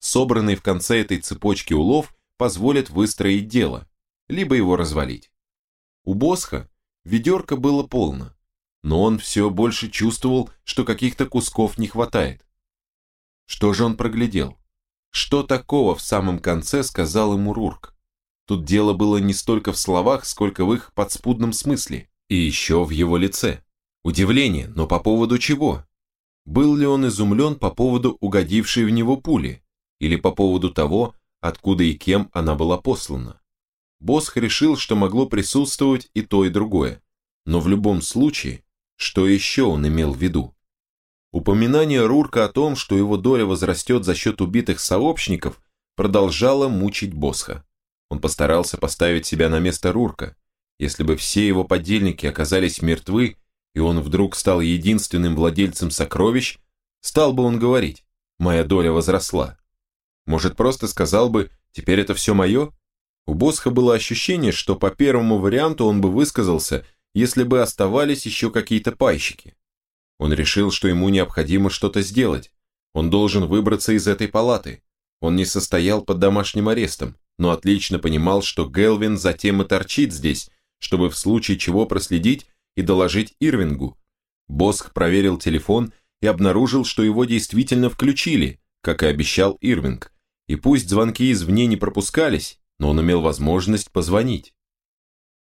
Собранный в конце этой цепочки улов позволит выстроить дело, либо его развалить. У Босха ведерко было полно, но он все больше чувствовал, что каких-то кусков не хватает. Что же он проглядел? Что такого в самом конце сказал ему Рурк? Тут дело было не столько в словах, сколько в их подспудном смысле. И еще в его лице. Удивление, но по поводу чего? Был ли он изумлен по поводу угодившей в него пули? Или по поводу того, откуда и кем она была послана? Босх решил, что могло присутствовать и то, и другое. Но в любом случае, что еще он имел в виду? Упоминание Рурка о том, что его доля возрастет за счет убитых сообщников, продолжало мучить Босха. Он постарался поставить себя на место Рурка. Если бы все его подельники оказались мертвы, и он вдруг стал единственным владельцем сокровищ, стал бы он говорить «моя доля возросла». Может, просто сказал бы «теперь это все мое»? У Босха было ощущение, что по первому варианту он бы высказался, если бы оставались еще какие-то пайщики. Он решил, что ему необходимо что-то сделать. Он должен выбраться из этой палаты. Он не состоял под домашним арестом, но отлично понимал, что Гелвин затем и торчит здесь, чтобы в случае чего проследить и доложить Ирвингу. Босх проверил телефон и обнаружил, что его действительно включили, как и обещал Ирвинг. И пусть звонки извне не пропускались, но он имел возможность позвонить.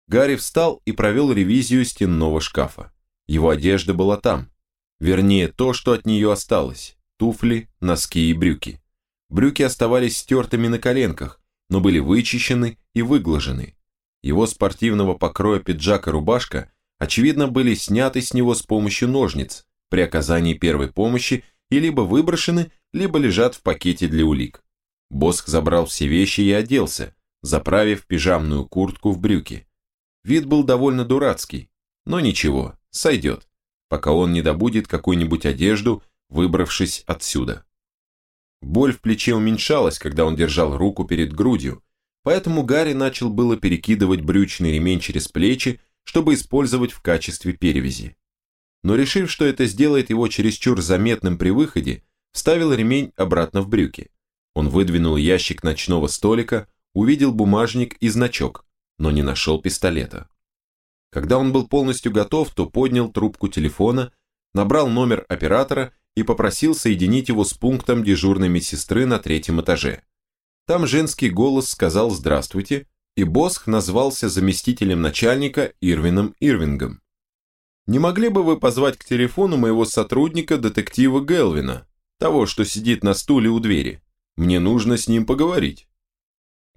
Гарри встал и провел ревизию стенного шкафа. Его одежда была там. Вернее, то, что от нее осталось. Туфли, носки и брюки. Брюки оставались стертыми на коленках, но были вычищены и выглажены. Его спортивного покроя пиджак и рубашка, очевидно, были сняты с него с помощью ножниц при оказании первой помощи и либо выброшены, либо лежат в пакете для улик. Босх забрал все вещи и оделся, заправив пижамную куртку в брюки. Вид был довольно дурацкий, но ничего, сойдет, пока он не добудет какую-нибудь одежду, выбравшись отсюда. Боль в плече уменьшалась, когда он держал руку перед грудью, поэтому Гарри начал было перекидывать брючный ремень через плечи, чтобы использовать в качестве перевязи. Но решив, что это сделает его чересчур заметным при выходе, вставил ремень обратно в брюки. Он выдвинул ящик ночного столика, увидел бумажник и значок, но не нашел пистолета. Когда он был полностью готов, то поднял трубку телефона, набрал номер оператора и попросил соединить его с пунктом дежурной медсестры на третьем этаже. Там женский голос сказал «Здравствуйте», и Босх назвался заместителем начальника Ирвином Ирвингом. «Не могли бы вы позвать к телефону моего сотрудника, детектива Гелвина, того, что сидит на стуле у двери? Мне нужно с ним поговорить».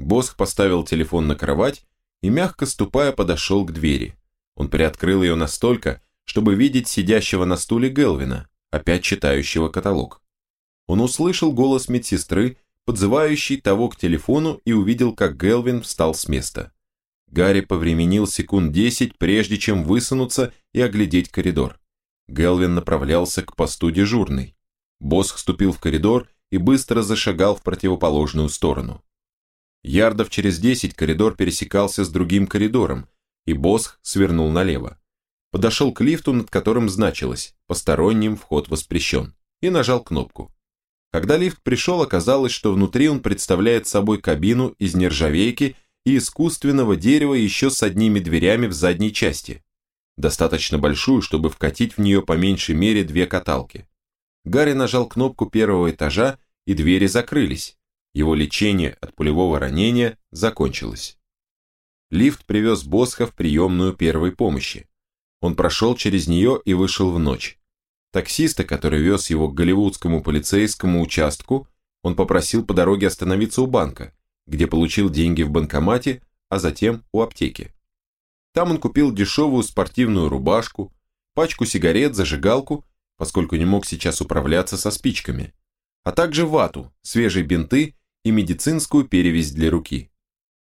Босх поставил телефон на кровать и, мягко ступая, подошел к двери. Он приоткрыл ее настолько, чтобы видеть сидящего на стуле Гелвина, опять читающего каталог. Он услышал голос медсестры, подзывающий того к телефону и увидел, как Гелвин встал с места. Гарри повременил секунд десять, прежде чем высунуться и оглядеть коридор. Гелвин направлялся к посту дежурной. Босс вступил в коридор и быстро зашагал в противоположную сторону. Ярдов через десять коридор пересекался с другим коридором, и Босх свернул налево. Подошел к лифту, над которым значилось «Посторонним вход воспрещен», и нажал кнопку. Когда лифт пришел, оказалось, что внутри он представляет собой кабину из нержавейки и искусственного дерева еще с одними дверями в задней части, достаточно большую, чтобы вкатить в нее по меньшей мере две каталки. Гарри нажал кнопку первого этажа, и двери закрылись, его лечение от пулевого ранения закончилось. Лифт привез Босха в приемную первой помощи. Он прошел через нее и вышел в ночь. Таксиста, который вез его к голливудскому полицейскому участку, он попросил по дороге остановиться у банка, где получил деньги в банкомате, а затем у аптеки. Там он купил дешевую спортивную рубашку, пачку сигарет, зажигалку, поскольку не мог сейчас управляться со спичками, а также вату, свежие бинты и медицинскую перевязь для руки.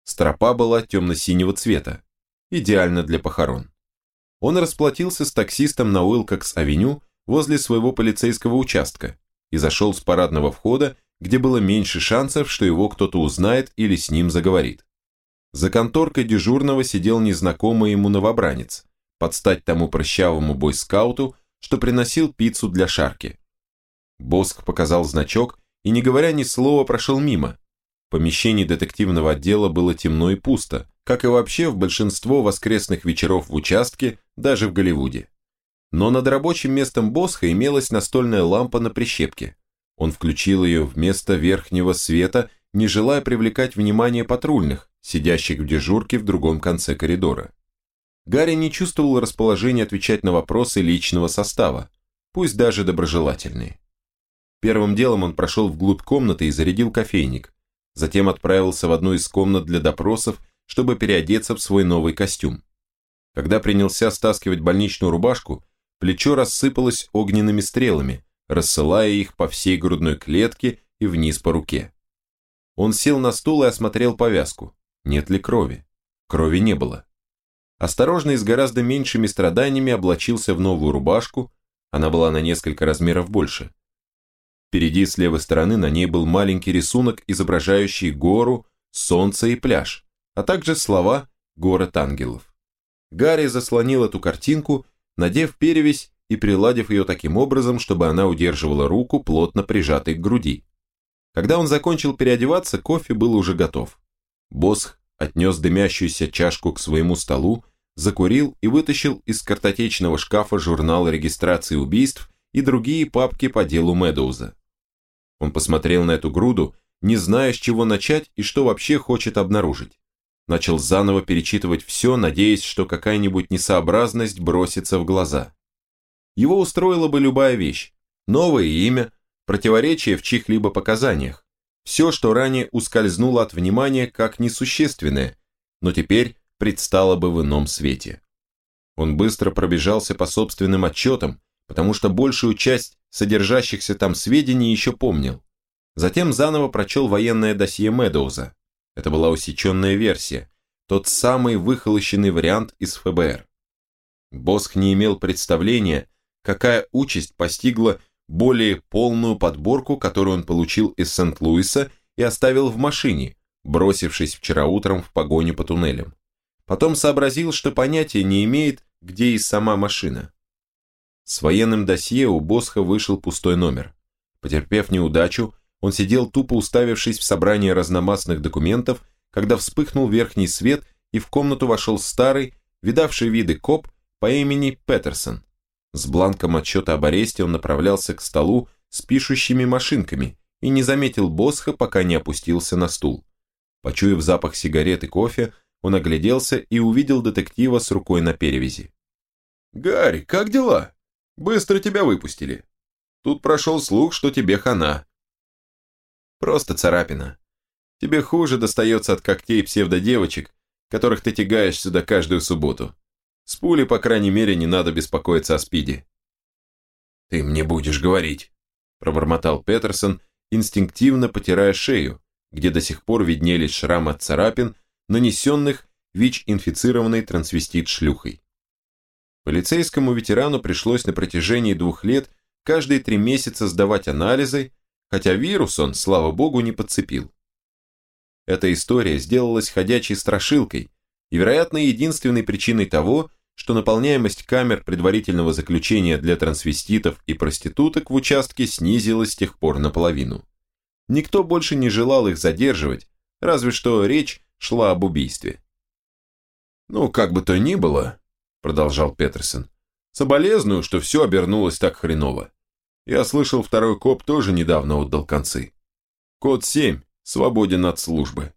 Стропа была темно-синего цвета, идеально для похорон. Он расплатился с таксистом на Уилкокс-авеню возле своего полицейского участка и зашел с парадного входа, где было меньше шансов, что его кто-то узнает или с ним заговорит. За конторкой дежурного сидел незнакомый ему новобранец, под стать тому прыщавому бойскауту, что приносил пиццу для шарки. Боск показал значок и, не говоря ни слова, прошел мимо. В помещении детективного отдела было темно и пусто, как и вообще в большинство воскресных вечеров в участке, даже в Голливуде. Но над рабочим местом Босха имелась настольная лампа на прищепке. Он включил ее вместо верхнего света, не желая привлекать внимание патрульных, сидящих в дежурке в другом конце коридора. Гарри не чувствовал расположения отвечать на вопросы личного состава, пусть даже доброжелательные. Первым делом он прошел вглубь комнаты и зарядил кофейник, затем отправился в одну из комнат для допросов, чтобы переодеться в свой новый костюм. Когда принялся стаскивать больничную рубашку, плечо рассыпалось огненными стрелами, рассылая их по всей грудной клетке и вниз по руке. Он сел на стул и осмотрел повязку. Нет ли крови? Крови не было. Осторожно и с гораздо меньшими страданиями облачился в новую рубашку, она была на несколько размеров больше. Впереди с левой стороны на ней был маленький рисунок, изображающий гору, солнце и пляж, а также слова «Город ангелов». Гарри заслонил эту картинку, надев перевязь и приладив ее таким образом, чтобы она удерживала руку, плотно прижатой к груди. Когда он закончил переодеваться, кофе был уже готов. Босх отнес дымящуюся чашку к своему столу, закурил и вытащил из картотечного шкафа журнал регистрации убийств и другие папки по делу Медоуза. Он посмотрел на эту груду, не зная, с чего начать и что вообще хочет обнаружить. Начал заново перечитывать все, надеясь, что какая-нибудь несообразность бросится в глаза. Его устроила бы любая вещь. Новое имя, противоречие в чьих-либо показаниях. Все, что ранее ускользнуло от внимания как несущественное, но теперь предстало бы в ином свете. Он быстро пробежался по собственным отчетам, потому что большую часть содержащихся там сведений еще помнил. Затем заново прочел военное досье Медоуза. Это была усеченная версия, тот самый выхолощенный вариант из ФБР. Босх не имел представления, какая участь постигла более полную подборку, которую он получил из Сент-Луиса и оставил в машине, бросившись вчера утром в погоню по туннелям. Потом сообразил, что понятия не имеет, где и сама машина. С военным досье у Босха вышел пустой номер. Потерпев неудачу, он сидел тупо уставившись в собрание разномастных документов, когда вспыхнул верхний свет и в комнату вошел старый, видавший виды коп по имени Петерсон. С бланком отчета об аресте он направлялся к столу с пишущими машинками и не заметил Босха, пока не опустился на стул. Почуяв запах сигарет и кофе, он огляделся и увидел детектива с рукой на перевязи. «Гарри, как дела? Быстро тебя выпустили. Тут прошел слух, что тебе хана». «Просто царапина. Тебе хуже достается от когтей псевдодевочек, которых ты тягаешь сюда каждую субботу. С пулей, по крайней мере, не надо беспокоиться о спиде». «Ты мне будешь говорить», – пробормотал Петерсон, инстинктивно потирая шею, где до сих пор виднелись шрамы от царапин, нанесенных ВИЧ-инфицированной трансвестит-шлюхой. Полицейскому ветерану пришлось на протяжении двух лет каждые три месяца сдавать анализы, хотя вирус он, слава богу, не подцепил. Эта история сделалась ходячей страшилкой и, вероятно, единственной причиной того, что наполняемость камер предварительного заключения для трансвеститов и проституток в участке снизилась с тех пор наполовину. Никто больше не желал их задерживать, разве что речь шла об убийстве. «Ну, как бы то ни было», — продолжал Петерсон, «соболезную, что все обернулось так хреново. Я слышал, второй коп тоже недавно отдал концы. Код 7 свободен от службы.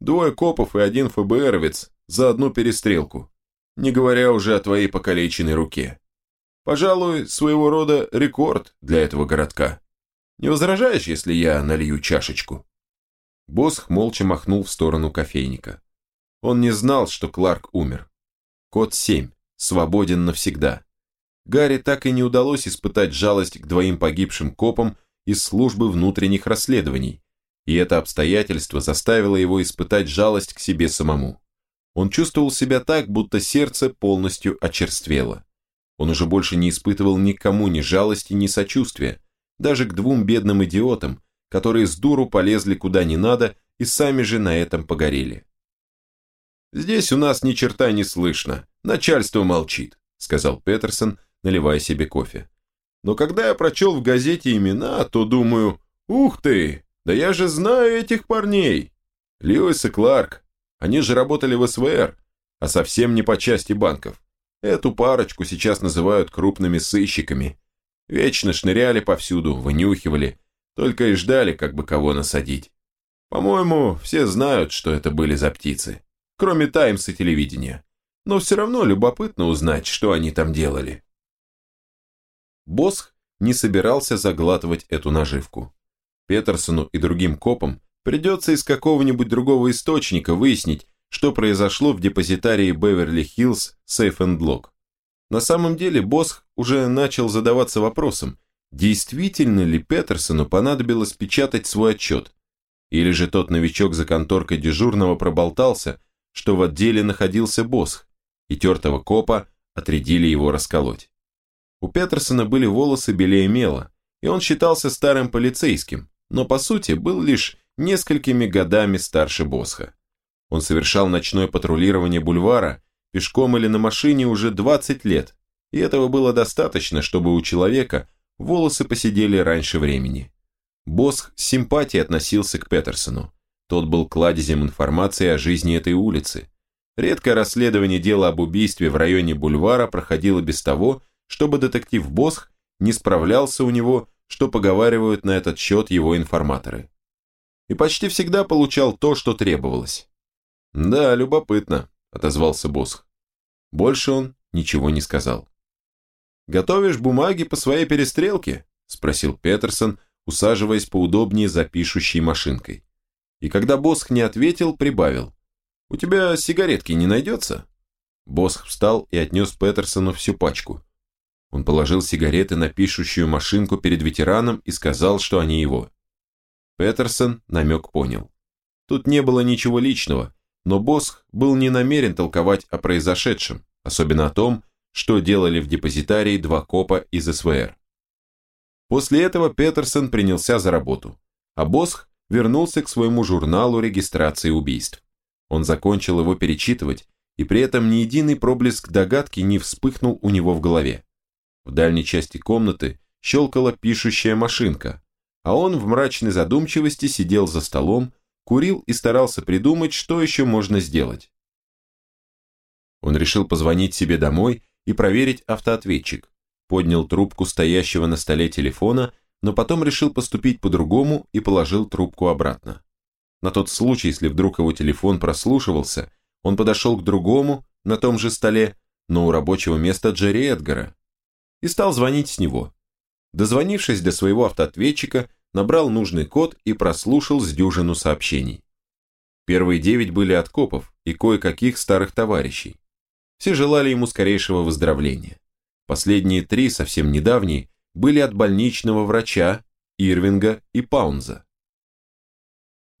Двое копов и один ФБРовец за одну перестрелку, не говоря уже о твоей покалеченной руке. Пожалуй, своего рода рекорд для этого городка. Не возражаешь, если я налью чашечку?» Босх молча махнул в сторону кофейника. Он не знал, что Кларк умер. Код 7. Свободен навсегда. Гарри так и не удалось испытать жалость к двоим погибшим копам из службы внутренних расследований, и это обстоятельство заставило его испытать жалость к себе самому. Он чувствовал себя так, будто сердце полностью очерствело. Он уже больше не испытывал никому ни жалости, ни сочувствия, даже к двум бедным идиотам, которые с дуру полезли куда не надо и сами же на этом погорели. Здесь у нас ни черта не слышно, начальство молчит», сказал Петерсон, наливая себе кофе. «Но когда я прочел в газете имена, то думаю, ух ты, да я же знаю этих парней. Льюис и Кларк, они же работали в СВР, а совсем не по части банков. Эту парочку сейчас называют крупными сыщиками. Вечно шныряли повсюду, вынюхивали, только и ждали, как бы кого насадить. По-моему, все знают, что это были за птицы, кроме Таймс и телевидения. Но все равно любопытно узнать, что они там делали. Босх не собирался заглатывать эту наживку. Петерсону и другим копам придется из какого-нибудь другого источника выяснить, что произошло в депозитарии Беверли-Хиллз Safe and Lock. На самом деле Босх уже начал задаваться вопросом, действительно ли Петерсону понадобилось печатать свой отчет, или же тот новичок за конторкой дежурного проболтался, что в отделе находился Босх, и тертого копа отрядили его расколоть. У Петерсона были волосы белее мела, и он считался старым полицейским, но по сути был лишь несколькими годами старше Босха. Он совершал ночное патрулирование бульвара, пешком или на машине уже 20 лет, и этого было достаточно, чтобы у человека волосы посидели раньше времени. Босх с симпатией относился к Петерсону. Тот был кладезем информации о жизни этой улицы. Редкое расследование дела об убийстве в районе бульвара проходило без того, чтобы детектив Босх не справлялся у него что поговаривают на этот счет его информаторы. И почти всегда получал то, что требовалось. «Да, любопытно», – отозвался Босх. Больше он ничего не сказал. «Готовишь бумаги по своей перестрелке?» – спросил Петерсон, усаживаясь поудобнее за пишущей машинкой. И когда Босх не ответил, прибавил. «У тебя сигаретки не найдется?» Босх встал и отнес Петерсону всю пачку. Он положил сигареты на пишущую машинку перед ветераном и сказал, что они его. Петерсон намек понял. Тут не было ничего личного, но Босх был не намерен толковать о произошедшем, особенно о том, что делали в депозитарии два копа из СВР. После этого Петерсон принялся за работу, а Босх вернулся к своему журналу регистрации убийств. Он закончил его перечитывать, и при этом ни единый проблеск догадки не вспыхнул у него в голове. В дальней части комнаты щелкала пишущая машинка, а он в мрачной задумчивости сидел за столом, курил и старался придумать, что еще можно сделать. Он решил позвонить себе домой и проверить автоответчик, поднял трубку стоящего на столе телефона, но потом решил поступить по-другому и положил трубку обратно. На тот случай, если вдруг его телефон прослушивался, он подошел к другому, на том же столе, но у рабочего места Джерри Эдгара, и стал звонить с него. Дозвонившись до своего автоответчика, набрал нужный код и прослушал с дюжину сообщений. Первые девять были от копов и кое-каких старых товарищей. Все желали ему скорейшего выздоровления. Последние три, совсем недавние, были от больничного врача, Ирвинга и Паунза.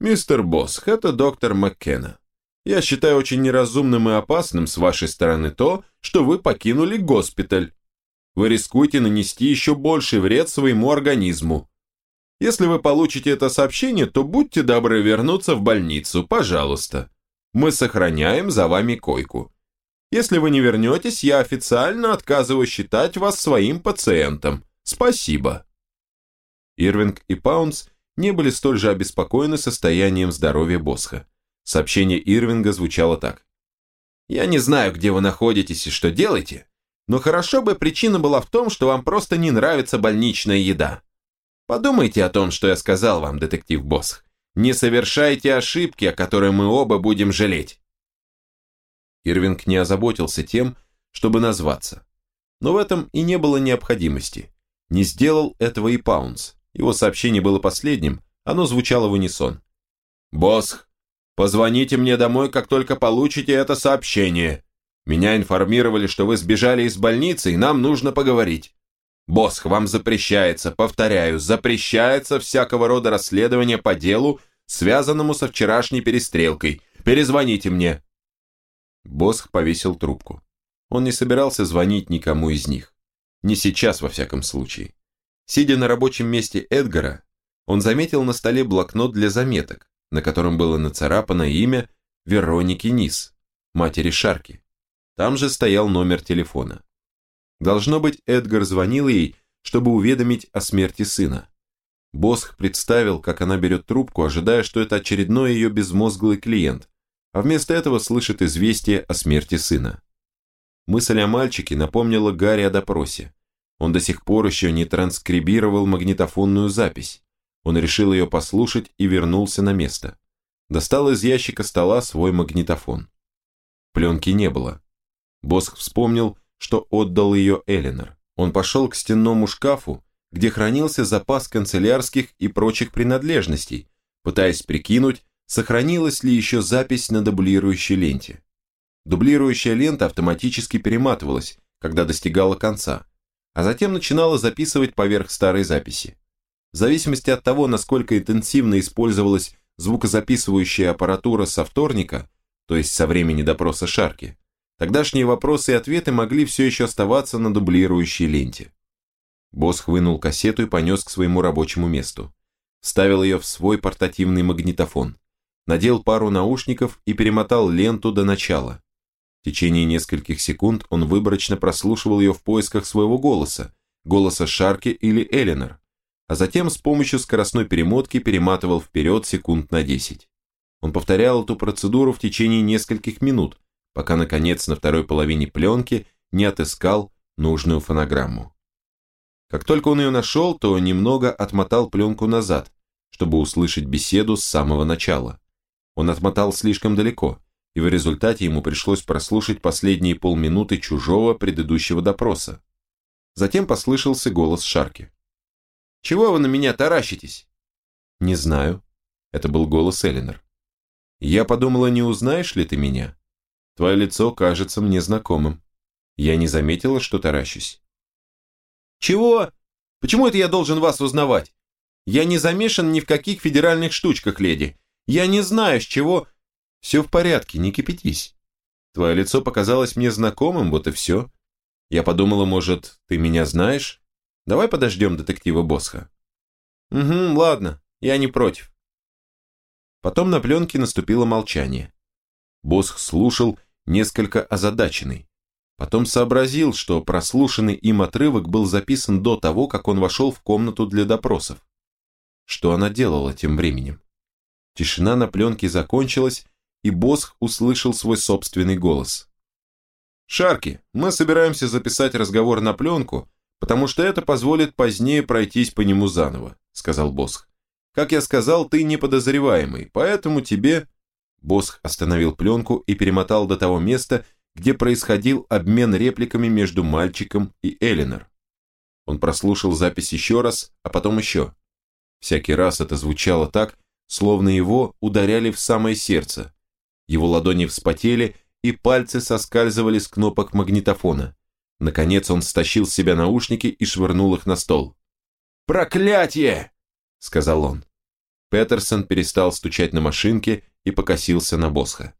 «Мистер Босх, это доктор Маккена. Я считаю очень неразумным и опасным с вашей стороны то, что вы покинули госпиталь вы рискуете нанести еще больший вред своему организму. Если вы получите это сообщение, то будьте добры вернуться в больницу, пожалуйста. Мы сохраняем за вами койку. Если вы не вернетесь, я официально отказываю считать вас своим пациентом. Спасибо. Ирвинг и Паунс не были столь же обеспокоены состоянием здоровья Босха. Сообщение Ирвинга звучало так. «Я не знаю, где вы находитесь и что делаете, но хорошо бы причина была в том, что вам просто не нравится больничная еда. Подумайте о том, что я сказал вам, детектив Босх. Не совершайте ошибки, о которой мы оба будем жалеть. Ирвинг не озаботился тем, чтобы назваться. Но в этом и не было необходимости. Не сделал этого и Паунс. Его сообщение было последним, оно звучало в унисон. «Босх, позвоните мне домой, как только получите это сообщение. Меня информировали, что вы сбежали из больницы, и нам нужно поговорить. Босх, вам запрещается, повторяю, запрещается всякого рода расследование по делу, связанному со вчерашней перестрелкой. Перезвоните мне. Босх повесил трубку. Он не собирался звонить никому из них. Не сейчас, во всяком случае. Сидя на рабочем месте Эдгара, он заметил на столе блокнот для заметок, на котором было нацарапано имя Вероники Нис. матери Шарки. Там же стоял номер телефона. Должно быть, Эдгар звонил ей, чтобы уведомить о смерти сына. Босх представил, как она берет трубку, ожидая, что это очередной ее безмозглый клиент, а вместо этого слышит известие о смерти сына. Мысль о мальчике напомнила Гарри о допросе. Он до сих пор еще не транскрибировал магнитофонную запись. Он решил ее послушать и вернулся на место. Достал из ящика стола свой магнитофон. Пленки не было. Босх вспомнил, что отдал ее Эленор. Он пошел к стенному шкафу, где хранился запас канцелярских и прочих принадлежностей, пытаясь прикинуть, сохранилась ли еще запись на дублирующей ленте. Дублирующая лента автоматически перематывалась, когда достигала конца, а затем начинала записывать поверх старой записи. В зависимости от того, насколько интенсивно использовалась звукозаписывающая аппаратура со вторника, то есть со времени допроса Шарки, тогдашние вопросы и ответы могли все еще оставаться на дублирующей ленте. Босх вынул кассету и понес к своему рабочему месту. Ставил ее в свой портативный магнитофон. Надел пару наушников и перемотал ленту до начала. Течение нескольких секунд он выборочно прослушивал ее в поисках своего голоса, голоса Шарки или Эленор, а затем с помощью скоростной перемотки перематывал вперед секунд на 10. Он повторял эту процедуру в течение нескольких минут, пока, наконец, на второй половине пленки не отыскал нужную фонограмму. Как только он ее нашел, то немного отмотал пленку назад, чтобы услышать беседу с самого начала. Он отмотал слишком далеко, и в результате ему пришлось прослушать последние полминуты чужого предыдущего допроса. Затем послышался голос Шарки. «Чего вы на меня таращитесь?» «Не знаю». Это был голос Элинор. «Я подумала, не узнаешь ли ты меня? Твое лицо кажется мне знакомым. Я не заметила, что таращусь». «Чего? Почему это я должен вас узнавать? Я не замешан ни в каких федеральных штучках, леди. Я не знаю, с чего...» «Все в порядке, не кипятись. Твое лицо показалось мне знакомым, вот и все. Я подумала, может, ты меня знаешь? Давай подождем детектива Босха». «Угу, ладно, я не против». Потом на пленке наступило молчание. Босх слушал, несколько озадаченный. Потом сообразил, что прослушанный им отрывок был записан до того, как он вошел в комнату для допросов. Что она делала тем временем? Тишина на пленке закончилась, и Босх услышал свой собственный голос. «Шарки, мы собираемся записать разговор на пленку, потому что это позволит позднее пройтись по нему заново», сказал Босх. «Как я сказал, ты неподозреваемый, поэтому тебе...» Босх остановил пленку и перемотал до того места, где происходил обмен репликами между мальчиком и Элинор. Он прослушал запись еще раз, а потом еще. Всякий раз это звучало так, словно его ударяли в самое сердце. Его ладони вспотели, и пальцы соскальзывали с кнопок магнитофона. Наконец он стащил с себя наушники и швырнул их на стол. «Проклятие!» — сказал он. Петерсон перестал стучать на машинке и покосился на Босха.